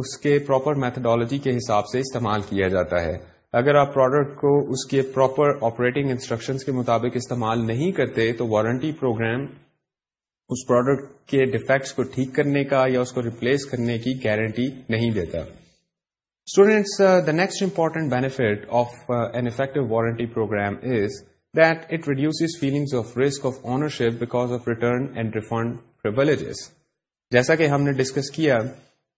اس کے پراپر میتھڈالوجی کے حساب سے استعمال کیا جاتا ہے اگر آپ پروڈکٹ کو اس کے پراپر آپریٹنگ انسٹرکشنز کے مطابق استعمال نہیں کرتے تو وارنٹی پروگرام اس پروڈکٹ کے ڈیفیکٹس کو ٹھیک کرنے کا یا اس کو ریپلیس کرنے کی گارنٹی نہیں دیتا students the next important benefit of an effective warranty program is that it reduce feelings of risk of ownership because of return and refund privileges جیسا کہ ہم نے ڈسکس کیا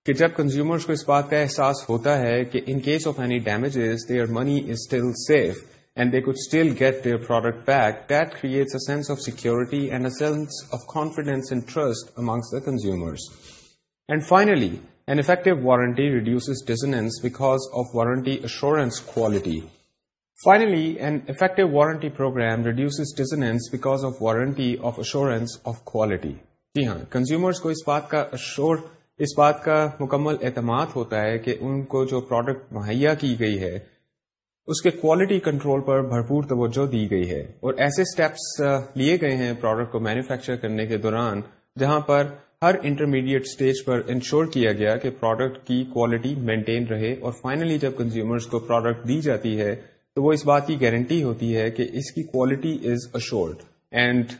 کہ جب کنزیومرز کو اس بات کا احساس ہوتا ہے کہ in case of any damages their money is still safe and they could still get their product back that creates a sense of security and a sense of confidence and trust amongst the consumers and finally an effective warranty reduces dissonance because of warranty assurance quality finally an effective warranty program reduces dissonance because of warranty of assurance of quality جی ہاں consumers کو اس بات کا شور اس بات کا مکمل اعتماد ہوتا ہے کہ ان کو جو پروڈکٹ مہیا کی گئی ہے اس کے کوالٹی کنٹرول پر بھرپور توجہ دی گئی ہے اور ایسے اسٹیپس لیے گئے ہیں پروڈکٹ کو مینوفیکچر کرنے کے دوران جہاں پر ہر انٹرمیڈیٹ اسٹیج پر انشور کیا گیا کہ پروڈکٹ کی کوالٹی مینٹین رہے اور فائنلی جب کنزیومرز کو پروڈکٹ دی جاتی ہے تو وہ اس بات کی گارنٹی ہوتی ہے کہ اس کی quality is assured and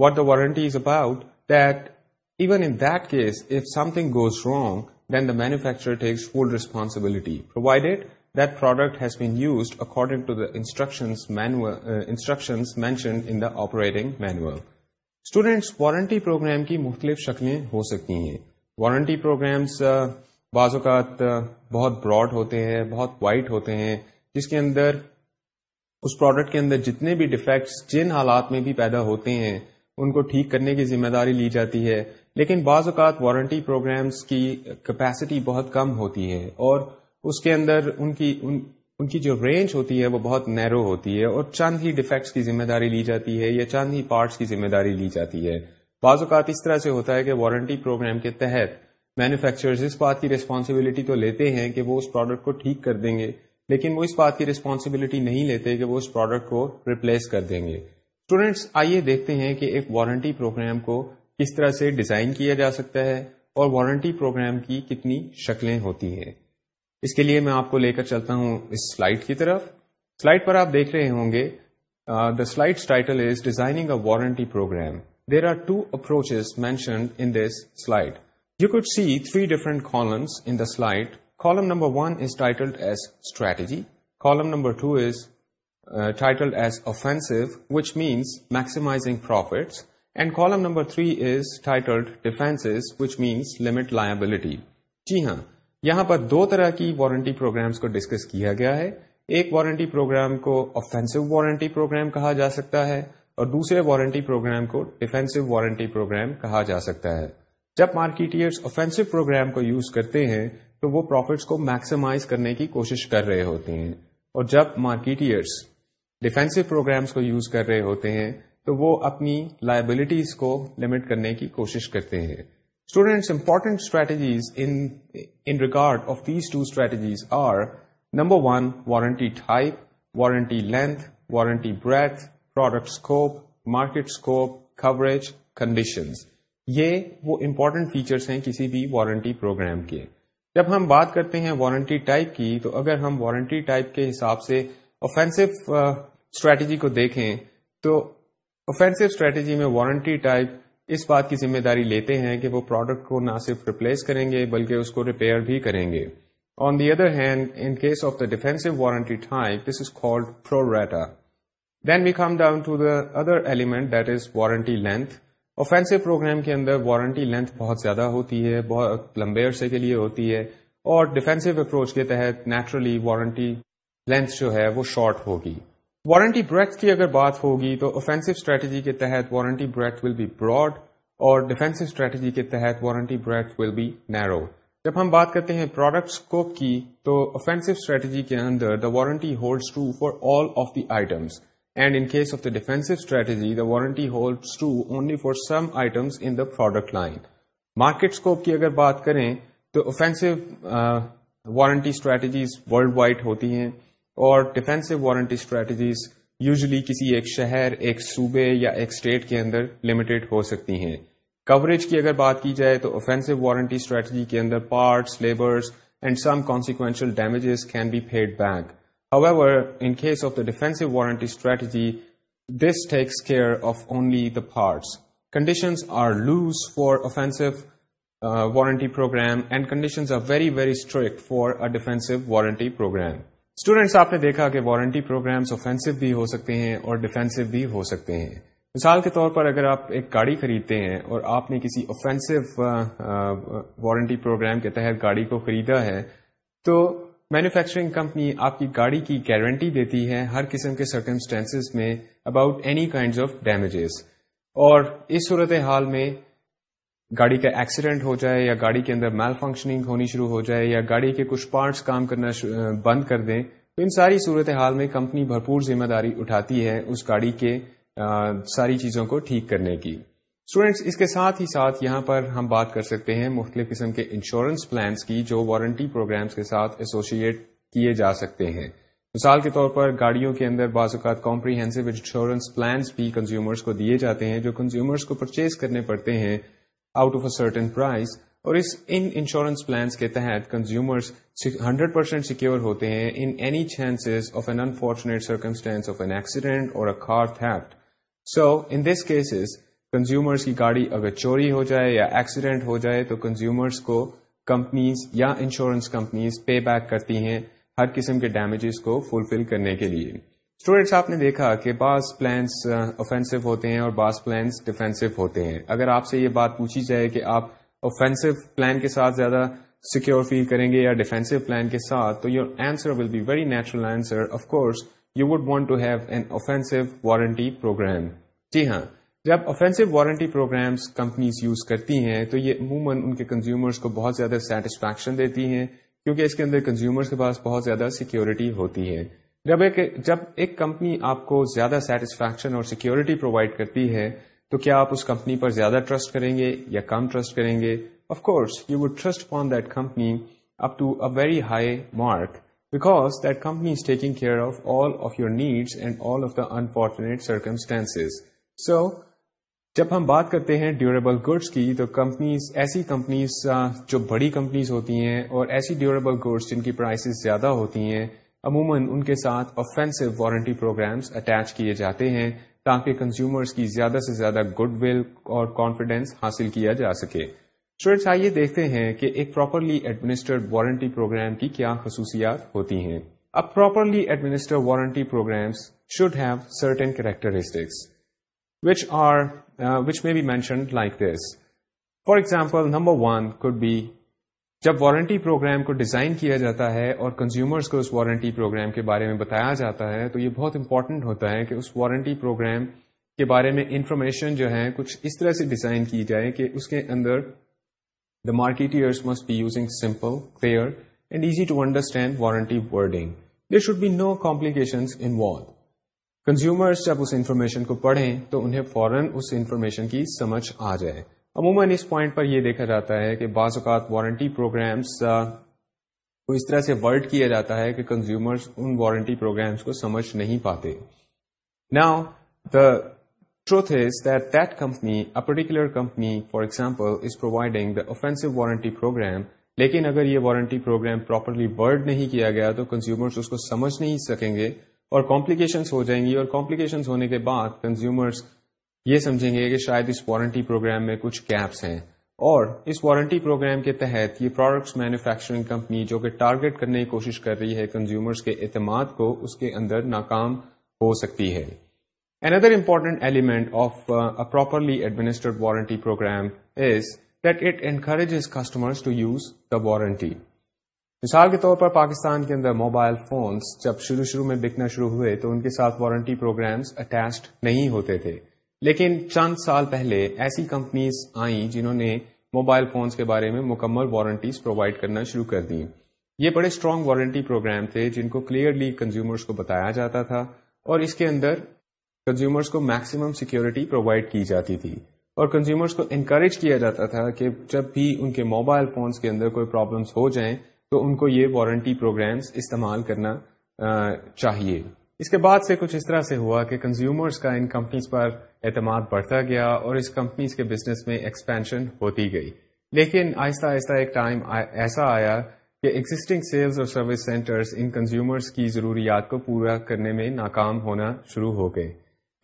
what the warranty is about that case if something goes wrong then the manufacture responsibility provided that product has been used according to داسٹر instructions mention operating manual students warranty program کی مختلف شکلیں ہو سکتی ہیں warranty programmes بعض اوقات بہت Broad ہوتے ہیں بہت وائٹ ہوتے ہیں جس کے اندر اس پروڈکٹ کے اندر جتنے بھی ڈیفیکٹس جن حالات میں بھی پیدا ہوتے ہیں ان کو ٹھیک کرنے کی ذمہ داری لی جاتی ہے لیکن بعض اوقات وارنٹی پروگرامز کی کیپیسٹی بہت کم ہوتی ہے اور اس کے اندر ان کی ان ان کی جو رینج ہوتی ہے وہ بہت نیرو ہوتی ہے اور چند ہی ڈیفیکٹس کی ذمہ داری لی جاتی ہے یا چند ہی پارٹس کی ذمہ داری لی جاتی ہے بعض اوقات اس طرح سے ہوتا ہے کہ وارنٹی پروگرام کے تحت مینوفیکچررز اس بات کی رسپانسبلٹی تو لیتے ہیں کہ وہ اس پروڈکٹ کو ٹھیک کر دیں گے لیکن وہ اس بات کی رسپانسبلٹی نہیں لیتے کہ وہ اس پروڈکٹ کو ریپلیس کر دیں گے اسٹوڈینٹس آئیے دیکھتے ہیں کہ ایک وارنٹی پروگرام کو کس طرح سے ڈیزائن کیا جا سکتا ہے اور وارنٹی پروگرام کی کتنی شکلیں ہوتی ہے اس کے لیے میں آپ کو لے کر چلتا ہوں اس سلائڈ کی طرف سلائڈ پر آپ دیکھ رہے ہوں گے the slide title is designing a warranty program there are two approach mentioned in this slide you could see three different columns in the slide column number one is titled as strategy column number two is title as offence which means maximizing profits and column number three is titled defence limit liability جی ہاں یہاں پر دو طرح کی warranty programmes کو discuss کیا گیا ہے ایک وارنٹی پروگرام کو آفینسو وارنٹی پروگرام کہا جا سکتا ہے اور دوسرے وارنٹی پروگرام کو ڈیفینسو وارنٹی پروگرام کہا جا سکتا ہے جب مارکیٹ آفینسو پروگرام کو یوز کرتے ہیں تو وہ پروفٹس کو میکسیمائز کرنے کی کوشش کر رہے ہوتے ہیں اور جب مارکیٹرس ڈیفینسو پروگرامس کو یوز کر رہے ہوتے ہیں تو وہ اپنی لائبلٹیز کو لمٹ کرنے کی کوشش کرتے ہیں students important strategies in regard of these two strategies are number one warranty type warranty length warranty breadth product scope market scope coverage conditions یہ وہ امپورٹنٹ فیچرس ہیں کسی بھی وارنٹی پروگرام کے جب ہم بات کرتے ہیں وارنٹی ٹائپ کی تو اگر ہم وارنٹی ٹائپ کے حساب سے آفینسو اسٹریٹجی کو دیکھیں تو اوفینسو اسٹریٹجی میں وارنٹی ٹائپ اس بات کی ذمہ داری لیتے ہیں کہ وہ پروڈکٹ کو نہ صرف ریپلیس کریں گے بلکہ اس کو ریپیئر بھی کریں گے on the other hand in case of the defence warranty type this is called then we come down to the other element that is warranty length offensive program کے اندر وارنٹی لینتھ بہت زیادہ ہوتی ہے بہت لمبے عرصے کے لیے ہوتی ہے اور ڈیفینسو اپروچ کے تحت نیچرلی وارنٹی لینتھ جو ہے وہ شارٹ ہوگی وارنٹی بریتھ کی اگر بات ہوگی تو اوفینسو اسٹریٹجی کے تحت warranty break will be broad اور ڈیفینسو اسٹریٹجی کے تحت warranty break will be narrow جب ہم بات کرتے ہیں پروڈکٹ اسکوپ کی تو افینسو اسٹریٹجی کے اندر the warranty hold true for all of the items and in case of the defence the warranty hold true only for some items in the product line market scope کی اگر بات کریں تو offensive warranty strategies worldwide ہوتی ہیں اور defensive warranty strategies usually کسی ایک شہر ایک صوبے یا ایک اسٹیٹ کے اندر لمیٹڈ ہو سکتی ہیں کوریج کی اگر بات کی جائے تو اوفینسو وارنٹی اسٹریٹجی کے اندر parts labours and some consequential damages can be paid back of in case of the defensive warranty strategy this takes care of only the parts conditions are loose for offensive warranty program and conditions are very very strict defensive warranty program students آپ نے دیکھا کہ warranty programmes offensive بھی ہو سکتے ہیں اور defensive بھی ہو سکتے ہیں مثال کے طور پر اگر آپ ایک گاڑی خریدتے ہیں اور آپ نے کسی اوفینسو وارنٹی پروگرام کے تحت گاڑی کو خریدا ہے تو مینوفیکچرنگ کمپنی آپ کی گاڑی کی گارنٹی دیتی ہے ہر قسم کے سرکمسٹینسز میں about any kind of damages اور اس صورت حال میں گاڑی کا ایکسیڈنٹ ہو جائے یا گاڑی کے اندر میل فنکشننگ ہونی شروع ہو جائے یا گاڑی کے کچھ پارٹس کام کرنا بند کر دیں تو ان ساری صورت حال میں کمپنی بھرپور ذمہ داری اٹھاتی ہے اس گاڑی کے ساری چیزوں کو ٹھیک کرنے کی اسٹوڈینٹس اس کے ساتھ ہی ساتھ یہاں پر ہم بات کر سکتے ہیں مختلف قسم کے انشورنس پلانس کی جو وارنٹی پروگرامس کے ساتھ ایسوسیٹ کیے جا سکتے ہیں مثال کے طور پر گاڑیوں کے اندر بعض اوقات کمپریہینسو انشورنس پلانس بھی کنزیومرس کو دیے جاتے ہیں جو کنزیومرس کو پرچیز کرنے پڑتے ہیں out of a certain price اور اس ان انشورنس پلانس کے تحت کنزیومرس ہنڈریڈ پرسینٹ سیکیور ہوتے ہیں in any chances of an unfortunate circumstance of an accident or a car تھکٹ so in this cases consumers کی گاڑی اگر چوری ہو جائے یا ایکسیڈینٹ ہو جائے تو کنزیومرس کو کمپنیز یا انشورنس کمپنیز پے بیک کرتی ہیں ہر قسم کے ڈیمیجز کو فلفل کرنے کے لیے اسٹوڈینٹس آپ نے دیکھا کہ بعض پلانس اوفینسو ہوتے ہیں اور بعض پلانس ڈیفینسو ہوتے ہیں اگر آپ سے یہ بات پوچھی جائے کہ آپ اوفینسو پلان کے ساتھ زیادہ سیکیور فیل کریں گے یا ڈیفینسو پلان کے ساتھ تو your answer will be very natural answer of course you would want to have an offensive warranty program جی ہاں جب offensive warranty programs companies use کرتی ہیں تو یہ عموماً ان کے کنزیومرس کو بہت زیادہ سیٹسفیکشن دیتی ہیں کیونکہ اس کے اندر کنزیومرس کے پاس بہت زیادہ سیکیورٹی ہوتی ہے جب ایک جب ایک کمپنی آپ کو زیادہ سیٹسفیکشن اور سیکیورٹی پرووائڈ کرتی ہے تو کیا آپ اس کمپنی پر زیادہ ٹرسٹ کریں گے یا کم ٹرسٹ کریں گے of course you would trust phone that company up to a very high mark because that company is taking care of all of your needs and all of the unfortunate circumstance so جب ہم بات کرتے ہیں durable goods کی تو companies ایسی companies جو بڑی کمپنیز ہوتی ہیں اور ایسی ڈیوریبل گوڈس جن کی پرائسز زیادہ ہوتی ہیں عموماً ان کے ساتھ آفینسو وارنٹی پروگرامس اٹیچ کیے جاتے ہیں تاکہ کنزیومرس کی زیادہ سے زیادہ گڈ ول اور کانفیڈینس حاصل کیا جا سکے اسٹوڈینٹس آئیے دیکھتے ہیں کہ ایک پراپرلی ایڈمنسٹرڈ وارنٹی پروگرام کی کیا خصوصیات ہوتی ہیں اب properly administer warranty programmes should have certain characteristics which are which be جب وارنٹی پروگرام کو ڈیزائن کیا جاتا ہے اور کنزیومرز کو اس وارنٹی پروگرام کے بارے میں بتایا جاتا ہے تو یہ بہت امپورٹنٹ ہوتا ہے کہ اس وارنٹی پروگرام کے بارے میں انفارمیشن جو ہے کچھ اس طرح سے ڈیزائن کی جائے کہ اس کے اندر the marketers must be using simple clear and easy to understand warranty wording there should be no complication involve consumers جب اس انفارمیشن کو پڑھیں تو انہیں فوراً اس انفارمیشن کی سمجھ آ جائے عموماً اس پوائنٹ پر یہ دیکھا جاتا ہے کہ بعض اوقات وارنٹی پروگرامس کو اس طرح سے ورڈ کیا جاتا ہے کہ کنزیومرز ان وارنٹی پروگرامس کو سمجھ نہیں پاتے now the truth is that that company a particular company for example is providing the offensive warranty programme لیکن اگر یہ وارنٹی پروگرام پراپرلی ورڈ نہیں کیا گیا تو کنزیومرس اس کو سمجھ نہیں سکیں گے اور کمپلیکیشنس ہو جائیں گی اور کمپلیکیشنس ہونے کے بعد کنزیومرس یہ سمجھیں گے کہ شاید اس وارنٹی پروگرام میں کچھ گیپس ہیں اور اس وارنٹی پروگرام کے تحت یہ پروڈکٹس مینوفیکچرنگ کمپنی جو کہ ٹارگٹ کرنے کی کوشش کر رہی ہے کنزیومرز کے اعتماد کو اس کے اندر ناکام ہو سکتی ہے is that element of customers warranty use the warranty مثال کے طور پر پاکستان کے اندر موبائل فونز جب شروع شروع میں بکنا شروع ہوئے تو ان کے ساتھ وارنٹی پروگرامز اٹیچڈ نہیں ہوتے تھے لیکن چند سال پہلے ایسی کمپنیز آئیں جنہوں نے موبائل فونز کے بارے میں مکمل وارنٹیز پرووائڈ کرنا شروع کر دی یہ بڑے اسٹرانگ وارنٹی پروگرام تھے جن کو کلیئرلی کنزیومرز کو بتایا جاتا تھا اور اس کے اندر کنزیومرز کو میکسیمم سیکیورٹی پرووائڈ کی جاتی تھی اور کنزیومرز کو انکریج کیا جاتا تھا کہ جب بھی ان کے موبائل فونز کے اندر کوئی پرابلمس ہو جائیں تو ان کو یہ وارنٹی پروگرامز استعمال کرنا چاہیے اس کے بعد سے کچھ اس طرح سے ہوا کہ کنزیومرز کا ان کمپنیز پر اعتماد بڑھتا گیا اور اس کمپنیز کے بزنس میں ایکسپینشن ہوتی گئی لیکن آہستہ آہستہ ایک ٹائم ایسا آیا کہ ایگزٹنگ سیلز اور سروس سینٹرز ان کنزیومرز کی ضروریات کو پورا کرنے میں ناکام ہونا شروع ہو گئے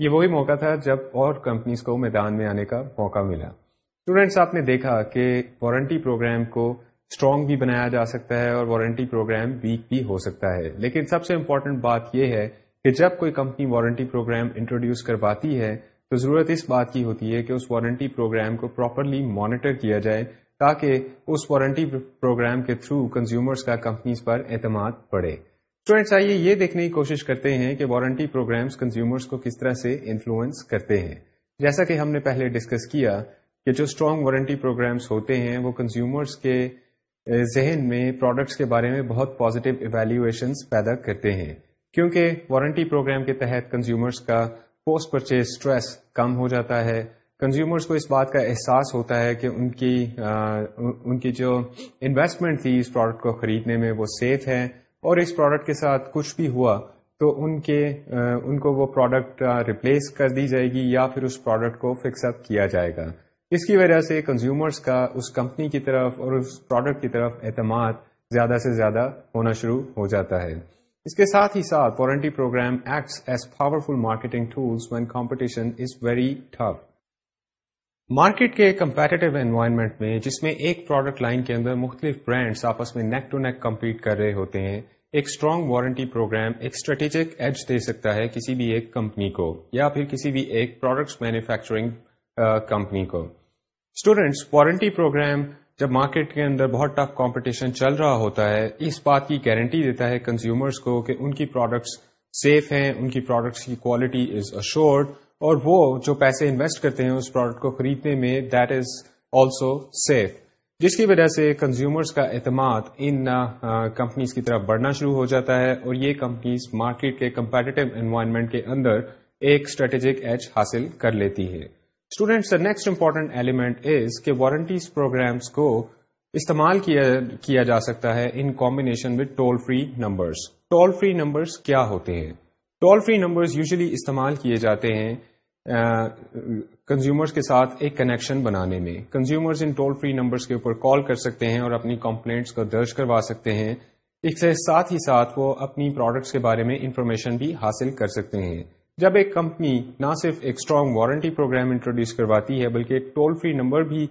یہ وہی موقع تھا جب اور کمپنیز کو میدان میں آنے کا موقع ملا اسٹوڈینٹس آپ نے دیکھا کہ وارنٹی پروگرام کو اسٹرانگ بھی بنایا جا سکتا ہے اور وارنٹی پروگرام ویک بھی ہو سکتا ہے لیکن سب سے امپورٹنٹ بات یہ ہے کہ جب کوئی کمپنی وارنٹی پروگرام انٹروڈیوس کرواتی ہے تو ضرورت اس بات کی ہوتی ہے کہ اس وارنٹی پروگرام کو پراپرلی مانیٹر کیا جائے تاکہ اس وارنٹی پروگرام کے تھرو کنزیومرس کا کمپنیز پر اعتماد پڑے اسٹوڈینٹس آئیے یہ دیکھنے کی کوشش کرتے ہیں کہ وارنٹی پروگرامس کنزیومرس کو کس طرح سے انفلوئنس کرتے ہیں جیسا کہ ہم نے پہلے ڈسکس کیا کہ جو اسٹرانگ وارنٹی پروگرامس ہوتے ہیں وہ کنزیومرس کے ذہن میں پروڈکٹس کے بارے میں بہت پازیٹیو ایویلیویشنس پیدا کرتے ہیں کیونکہ وارنٹی پروگرام کے تحت کنزیومرز کا پوسٹ پرچیز اسٹریس کم ہو جاتا ہے کنزیومرز کو اس بات کا احساس ہوتا ہے کہ ان کی آ, ان کی جو انویسٹمنٹ تھی اس پروڈکٹ کو خریدنے میں وہ سیف ہے اور اس پروڈکٹ کے ساتھ کچھ بھی ہوا تو ان کے آ, ان کو وہ پروڈکٹ ریپلیس کر دی جائے گی یا پھر اس پروڈکٹ کو فکس اپ کیا جائے گا اس کی وجہ سے کنزیومرز کا اس کمپنی کی طرف اور اس پروڈکٹ کی طرف اعتماد زیادہ سے زیادہ ہونا شروع ہو جاتا ہے اس کے ساتھ ہی ساتھ warranty programme acts as powerful marketing tools when competition is very tough market کے کمپیٹیو انوائرمنٹ میں جس میں ایک پروڈکٹ لائن کے اندر مختلف برانڈس آپس میں نیک ٹو نیک کمپیٹ کر رہے ہوتے ہیں ایک اسٹرانگ وارنٹی پروگرام ایک اسٹریٹجک ایج دے سکتا ہے کسی بھی ایک کمپنی کو یا پھر کسی بھی ایک پروڈکٹ مینوفیکچرنگ کمپنی کو اسٹوڈینٹس وارنٹی پروگرام جب مارکیٹ کے اندر بہت ٹف کمپٹیشن چل رہا ہوتا ہے اس بات کی گارنٹی دیتا ہے کنزیومرس کو کہ ان کی پروڈکٹس سیف ہیں ان کی پروڈکٹس کی کوالٹی از اشورڈ اور وہ جو پیسے انویسٹ کرتے ہیں اس پروڈکٹ کو خریدنے میں دیٹ از آلسو سیف جس کی وجہ سے کنزیومرس کا اعتماد ان کمپنیز کی طرف بڑھنا شروع ہو جاتا ہے اور یہ کمپنیز مارکیٹ کے کمپیٹیٹو انوائرمنٹ کے اندر ایک اسٹریٹجک ایچ حاصل کر لیتی ہے students next important element is کہ وارنٹیز پروگرامس کو استعمال کیا کیا جا سکتا ہے in combination with toll free numbers toll free numbers کیا ہوتے ہیں ٹول فری نمبرز یوزلی استعمال کیے جاتے ہیں کنزیومرس کے ساتھ ایک کنیکشن بنانے میں کنزیومرز ان ٹول فری نمبرس کے اوپر کال کر سکتے ہیں اور اپنی کمپلینٹس کو درج کروا سکتے ہیں اس سے ساتھ ہی ساتھ وہ اپنی پروڈکٹس کے بارے میں انفارمیشن بھی حاصل کر سکتے ہیں جب ایک کمپنی نہ صرف ایک اسٹرانگ وارنٹی پروگرام انٹروڈیوس کرواتی ہے بلکہ ایک ٹول فری نمبر بھی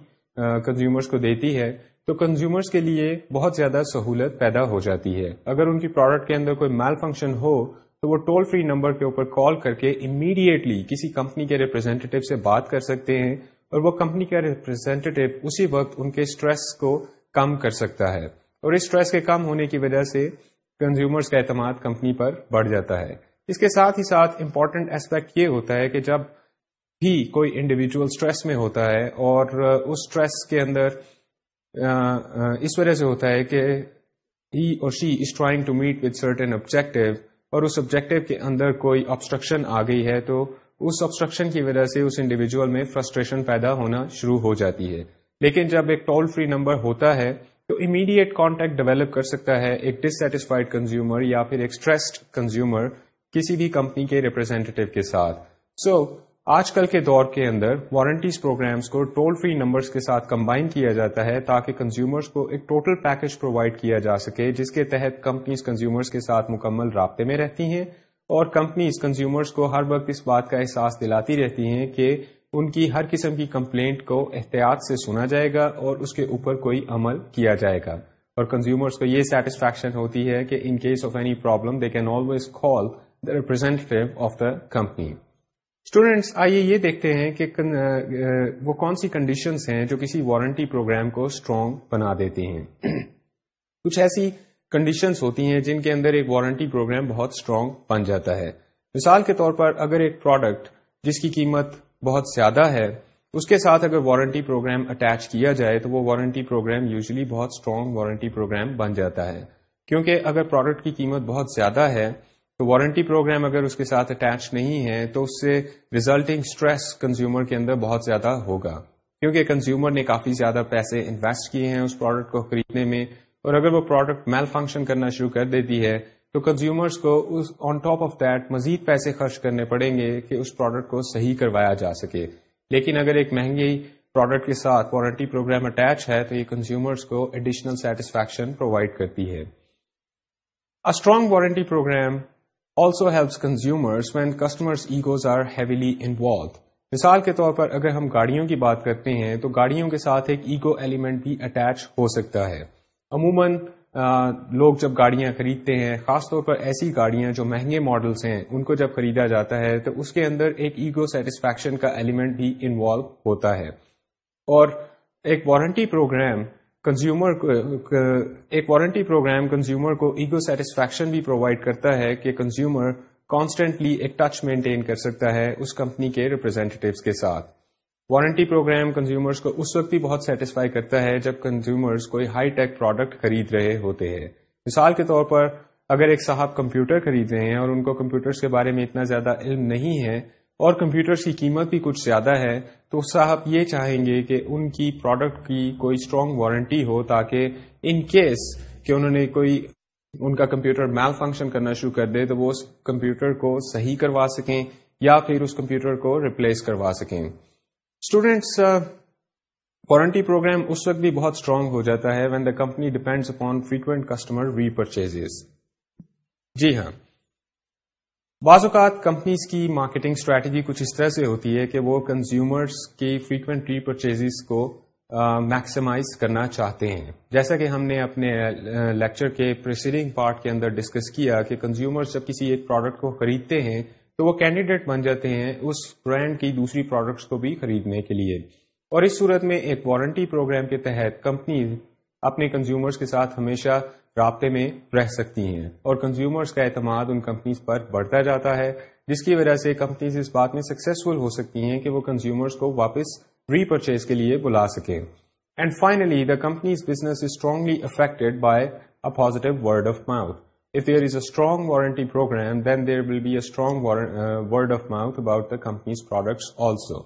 کنزیومرس کو دیتی ہے تو کنزیومرس کے لیے بہت زیادہ سہولت پیدا ہو جاتی ہے اگر ان کی پروڈکٹ کے اندر کوئی میل فنکشن ہو تو وہ ٹول فری نمبر کے اوپر کال کر کے امیڈیٹلی کسی کمپنی کے ریپرزینٹیو سے بات کر سکتے ہیں اور وہ کمپنی کا ریپرزینٹیو اسی وقت ان کے اسٹریس کو کم کر سکتا ہے اور اس اسٹریس کے کم ہونے کی وجہ سے کنزیومرس کا اعتماد کمپنی پر بڑھ جاتا ہے اس کے ساتھ ہی ساتھ امپورٹنٹ اسپیکٹ یہ ہوتا ہے کہ جب بھی کوئی انڈیویجل اسٹریس میں ہوتا ہے اور اس اسٹریس کے اندر اس وجہ سے ہوتا ہے کہ ہی اور she is trying to meet with certain objective اور اس آبجیکٹو کے اندر کوئی آبسٹرکشن آ گئی ہے تو اس آبسٹرکشن کی وجہ سے اس انڈیویجول میں فرسٹریشن پیدا ہونا شروع ہو جاتی ہے لیکن جب ایک ٹول فری نمبر ہوتا ہے تو امیڈیٹ کانٹیکٹ ڈیولپ کر سکتا ہے ایک ڈس سیٹسفائڈ کنزیومر یا پھر ایک اسٹریسڈ کنزیومر کسی بھی کمپنی کے ریپرزینٹیو کے ساتھ سو so, آج کل کے دور کے اندر وارنٹیز پروگرامس کو ٹول فری نمبرس کے ساتھ کمبائن کیا جاتا ہے تاکہ کنزیومرس کو ایک ٹوٹل پیکج پرووائڈ کیا جا سکے جس کے تحت کمپنیز کنزیومرس کے ساتھ مکمل رابطے میں رہتی ہیں اور کمپنیز کنزیومرس کو ہر وقت اس بات کا احساس دلاتی رہتی ہیں کہ ان کی ہر قسم کی کمپلینٹ کو احتیاط سے سنا جائے گا اور اس کے اوپر کوئی عمل کیا جائے گا اور کنزیومرس کو یہ سیٹسفیکشن ہوتی ہے کہ in case of any problem they can always call representative of the company students آئیے یہ دیکھتے ہیں کہ وہ کون سی کنڈیشنس ہیں جو کسی وارنٹی پروگرام کو اسٹرانگ بنا دیتی ہیں کچھ ایسی کنڈیشنس ہوتی ہیں جن کے اندر ایک وارنٹی پروگرام بہت اسٹرانگ بن جاتا ہے مثال کے طور پر اگر ایک پروڈکٹ جس کی قیمت بہت زیادہ ہے اس کے ساتھ اگر وارنٹی پروگرام اٹیچ کیا جائے تو وہ وارنٹی پروگرام یوزلی بہت اسٹرانگ وارنٹی پروگرام بن جاتا ہے کیونکہ اگر پروڈکٹ کی قیمت بہت زیادہ ہے تو وارنٹی پروگرام اگر اس کے ساتھ اٹیچ نہیں ہے تو اس سے ریزلٹنگ اسٹریس کنزیومر کے اندر بہت زیادہ ہوگا کیونکہ کنزیومر نے کافی زیادہ پیسے انویسٹ کیے ہیں اس پروڈکٹ کو خریدنے میں اور اگر وہ پروڈکٹ میل فنکشن کرنا شروع کر دیتی ہے تو کنزیومرس کو اس آن ٹاپ آف دیٹ مزید پیسے خرچ کرنے پڑیں گے کہ اس پروڈکٹ کو صحیح کروایا جا سکے لیکن اگر ایک مہنگی پروڈکٹ کے ساتھ وارنٹی پروگرام اٹیچ ہے تو یہ کنزیومرس کو ایڈیشنل سیٹسفیکشن پرووائڈ کرتی ہے strong warranty programme also helps consumers customer egos are heavily involved مثال کے طور پر اگر ہم گاڑیوں کی بات کرتے ہیں تو گاڑیوں کے ساتھ ایک ایگو ایلیمنٹ بھی اٹیچ ہو سکتا ہے عموماً لوگ جب گاڑیاں خریدتے ہیں خاص طور پر ایسی گاڑیاں جو مہنگے ماڈلس ہیں ان کو جب خریدا جاتا ہے تو اس کے اندر ایک ایگو سیٹسفیکشن کا ایلیمنٹ بھی انوالو ہوتا ہے اور ایک وارنٹی پروگرام کنزیومر ایک وارنٹی پروگرام کنزیومر کو ایگو سیٹسفیکشن بھی پرووائڈ کرتا ہے کہ کنزیومر کانسٹینٹلی ایک ٹچ مینٹین کر سکتا ہے اس کمپنی کے ریپرزینٹیو کے ساتھ وارنٹی پروگرام کنزیومرس کو اس وقت بھی بہت سیٹسفائی کرتا ہے جب کنزیومرس کوئی ہائی ٹیک پروڈکٹ خرید رہے ہوتے ہیں مثال کے طور پر اگر ایک صاحب کمپیوٹر خرید رہے ہیں اور ان کو کمپیوٹرس کے بارے میں اتنا زیادہ علم نہیں ہے اور کمپیوٹرس کی قیمت بھی کچھ زیادہ ہے تو صاحب یہ چاہیں گے کہ ان کی پروڈکٹ کی کوئی اسٹرانگ وارنٹی ہو تاکہ ان کیس کہ انہوں نے کوئی ان کا کمپیوٹر میل فنکشن کرنا شروع کر دے تو وہ اس کمپیوٹر کو صحیح کروا سکیں یا پھر اس کمپیوٹر کو ریپلیس کروا سکیں اسٹوڈینٹس وارنٹی پروگرام اس وقت بھی بہت اسٹرانگ ہو جاتا ہے when the company depends upon frequent customer repurchase جی ہاں بعض اوقات کمپنیز کی مارکیٹنگ اسٹریٹجی کچھ اس طرح سے ہوتی ہے کہ وہ کنزیومرس کی فریکوینٹ ری پرچیز کو میکسیمائز کرنا چاہتے ہیں جیسا کہ ہم نے اپنے لیکچر کے پریسیڈنگ پارٹ کے اندر ڈسکس کیا کہ کنزیومر جب کسی ایک پروڈکٹ کو خریدتے ہیں تو وہ کینڈیڈیٹ بن جاتے ہیں اس برانڈ کی دوسری پروڈکٹس کو بھی خریدنے کے لیے اور اس صورت میں ایک وارنٹی پروگرام کے تحت کمپنیز اپنے کنزیومرس کے ساتھ ہمیشہ رابطے میں رہ سکتی ہیں اور کنزیومرز کا اعتماد ان کمپنیز پر بڑھتا جاتا ہے جس کی وجہ سے کمپنیز اس بات میں سکسیزفل ہو سکتی ہیں کہ وہ کنزیومرز کو واپس ری پرچیز کے لیے بلا سکیں and finally the company's business is strongly affected by positive word of mouth if there is strong warranty programme then there will be of mouth about products also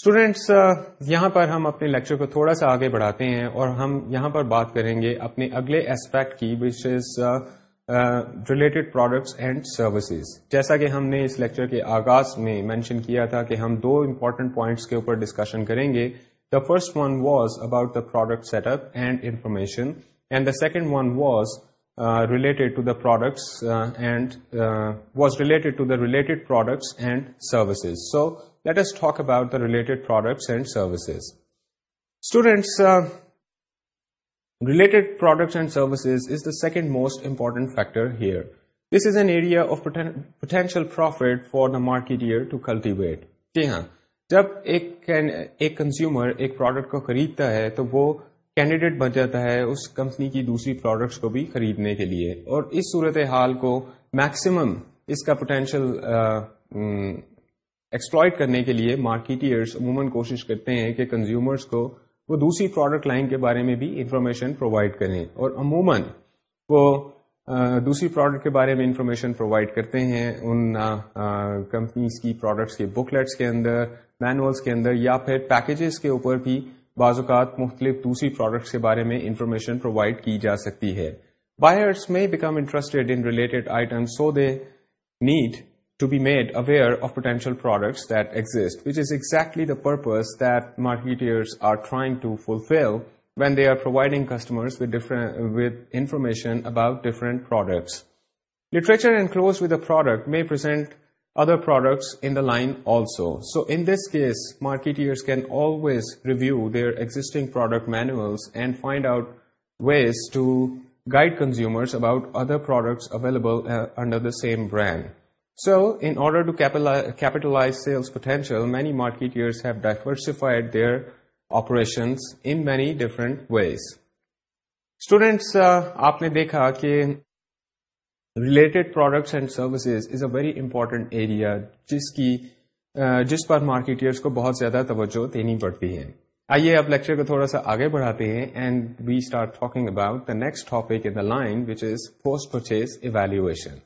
students uh, یہاں پر ہم اپنے lecture کو تھوڑا سا آگے بڑھاتے ہیں اور ہم یہاں پر بات کریں گے اپنے اگلے اسپیکٹ کی which is related products and services جیسا کہ ہم نے اس لیکچر کے آغاز میں مینشن کیا تھا کہ ہم دو امپورٹنٹ پوائنٹس کے اوپر ڈسکشن کریں گے the first one was about the product set up and information and the second one was related to the products and was related to the related products and services so let's talk about products and services students related products and services is the second most important factor this is an area of potential profit for the marketer to cultivate جی ہاں جب ایک consumer ایک product کو خریدتا ہے تو وہ candidate بن جاتا ہے اس کمپنی کی دوسری پروڈکٹس کو بھی خریدنے کے لیے اور اس صورت حال کو میکسیمم اس کا پوٹینشیل ایکسپلائٹ کرنے کے لیے مارکیٹئرس عموماً کوشش کرتے ہیں کہ کنزیومرس کو وہ دوسری پروڈکٹ لائن کے بارے میں بھی انفارمیشن پرووائڈ کریں اور عموماً وہ دوسری پروڈکٹ کے بارے میں انفارمیشن پرووائڈ کرتے ہیں ان کمپنیز کی پروڈکٹس کے بک لیٹس کے اندر مینولس کے اندر یا پھر پیکیجز کے اوپر بھی بعض اوقات مختلف دوسری پروڈکٹس کے بارے میں انفارمیشن پرووائڈ کی جا سکتی ہے بائرس میں become interested in related item so they need to be made aware of potential products that exist, which is exactly the purpose that marketeers are trying to fulfill when they are providing customers with information about different products. Literature enclosed with a product may present other products in the line also. So in this case, marketeers can always review their existing product manuals and find out ways to guide consumers about other products available uh, under the same brand. So in order to capitalise potential آپ نے دیکھا کہ related products and services is a very important area جس کی جس پر marketers کو بہت زیادہ توجہ دینی پڑتی ہے آئیے آپ لیکچر کو تھوڑا سا آگے بڑھاتے ہیں and we start talking about next topic in the line post purchase evaluation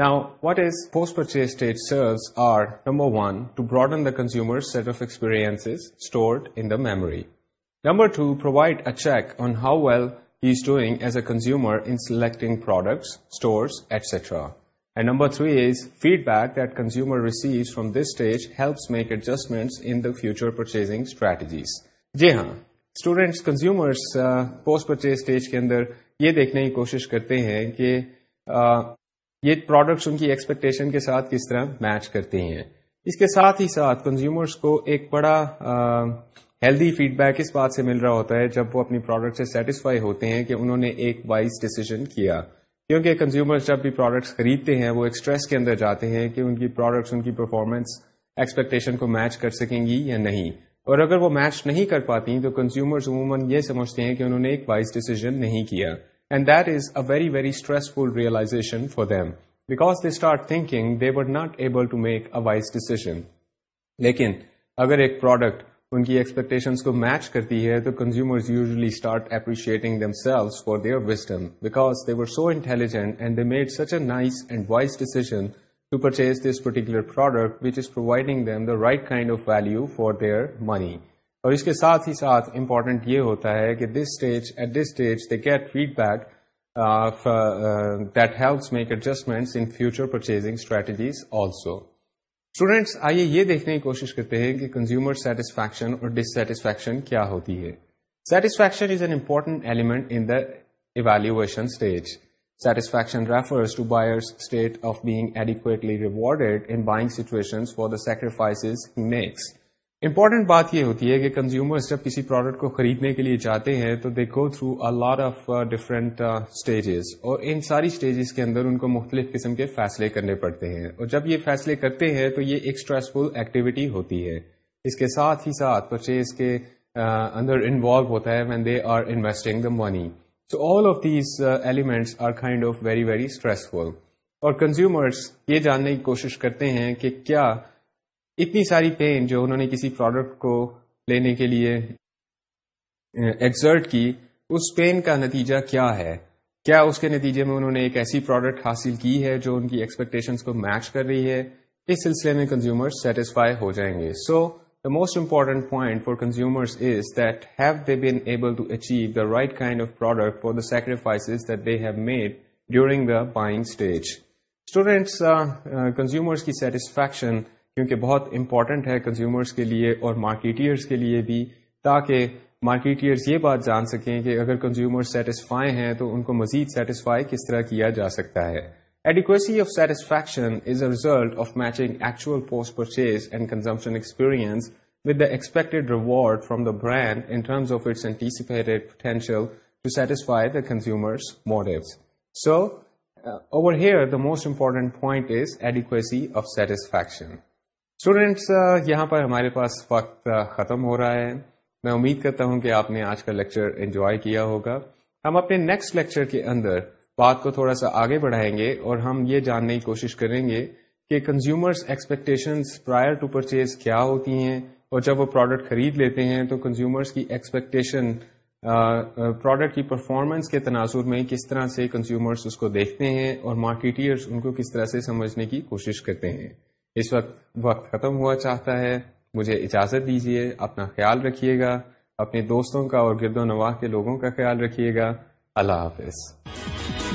now what is post purchaser one two برا the consumers experience memory number two provide a check on how well ایٹور کنزیومریکٹنگ products ایٹسٹراڈ number three is feedback that consumer receive from this stage helps make adjustment in future purchasing strategies جی ہاں students consumer post purchase stage کے اندر یہ دیکھنے کی کوشش کرتے ہیں کہ یہ پروڈکٹس ان کی ایکسپیکٹیشن کے ساتھ کس طرح میچ کرتے ہیں اس کے ساتھ ہی ساتھ کنزیومرس کو ایک بڑا ہیلدی فیڈ بیک اس بات سے مل رہا ہوتا ہے جب وہ اپنی پروڈکٹ سے سیٹسفائی ہوتے ہیں کہ انہوں نے ایک وائز ڈیسیزن کیا کیونکہ کنزیومر جب بھی پروڈکٹس خریدتے ہیں وہ ایک اسٹریس کے اندر جاتے ہیں کہ ان کی پروڈکٹس ان کی پرفارمنس ایکسپیکٹیشن کو میچ کر سکیں گی یا نہیں اور اگر وہ میچ نہیں کر پاتی تو کنزیومرز عموماً یہ سمجھتے ہیں کہ انہوں نے ایک وائز ڈیسیزن نہیں کیا and this a very very stressful realisation for them back they start thinking they were not able decision اگر ایک پروڈکٹ ان کی ایکسپکٹیشنس کو میچ کرتی ہے تو consumers patting themselves for their wisdom back so intelligent and they made such a nice and wise decision to purchase this particular product which is providing them the right کا اور اس کے ساتھ ہی ساتھ امپورٹنٹ یہ ہوتا ہے کہ this stage at this stage they get feedback that helps make adjustment in future purchasing strategies also students آئیے یہ دیکھنے کی کوشش کرتے ہیں کہ کنزیومر سیٹسفیکشن اور ڈس سیٹسفیکشن کیا ہوتی ہے satisfaction is an important element in the evaluation stage satisfaction refers to buyer's state of being adequately rewarded in buying situation for the sacrifices important بات یہ ہوتی ہے کہ کنزیومر جب کسی پروڈکٹ کو خریدنے کے لیے جاتے ہیں تو they go through lot of different stages اور ان ساری اسٹیجز کے اندر ان کو مختلف قسم کے فیصلے کرنے پڑتے ہیں اور جب یہ فیصلے کرتے ہیں تو یہ ایک اسٹریسفل ایکٹیویٹی ہوتی ہے اس کے ساتھ ہی ساتھ پرچیز کے uh, اندر انوالو ہوتا ہے when they are investing the money so all of these elements are kind of very very stressful اور کنزیومرس یہ جاننے کی کوشش کرتے ہیں کہ کیا اتنی ساری پین جو انہوں نے کسی پروڈکٹ کو لینے کے لیے ایکزرٹ کی اس پین کا نتیجہ کیا ہے کیا اس کے نتیجے میں انہوں نے ایک ایسی پروڈکٹ حاصل کی ہے جو ان کی ایکسپیکٹنس کو میچ کر رہی ہے اس سلسلے میں کنزیومر سیٹسفائی ہو جائیں گے so the most important point for consumer that have they been able to achieve the right kind of product for the sacrifices that they have made during the buying stage students کی satisfaction کیونکہ بہت important ہے consumers کے لیے اور marketers کے لیے بھی تاکہ مارکیٹرس یہ بات جان سکیں کہ اگر کنزیومر سیٹسفائی ہیں تو ان کو مزید سیٹسفائی کس طرح کیا جا سکتا ہے adequacy of satisfaction is a result of matching actual post purchase and consumption experience with the expected reward from the brand in terms of its potential to satisfy the so over here the most important point is adequacy of satisfaction students uh, یہاں پر ہمارے پاس وقت uh, ختم ہو رہا ہے میں امید کرتا ہوں کہ آپ نے آج کا لیکچر انجوائے کیا ہوگا ہم اپنے نیکسٹ لیکچر کے اندر بات کو تھوڑا سا آگے بڑھائیں گے اور ہم یہ جاننے کی کوشش کریں گے کہ consumers expectations prior to purchase کیا ہوتی ہیں اور جب وہ پروڈکٹ خرید لیتے ہیں تو کنزیومرس کی ایکسپیکٹیشن پروڈکٹ uh, کی پرفارمنس کے تناظر میں کس طرح سے کنزیومرس اس کو دیکھتے ہیں اور مارکیٹس ان کو کس طرح سے سمجھنے کی کوشش کرتے ہیں اس وقت وقت ختم ہوا چاہتا ہے مجھے اجازت دیجیے اپنا خیال رکھیے گا اپنے دوستوں کا اور گرد و نواح کے لوگوں کا خیال رکھیے گا اللہ حافظ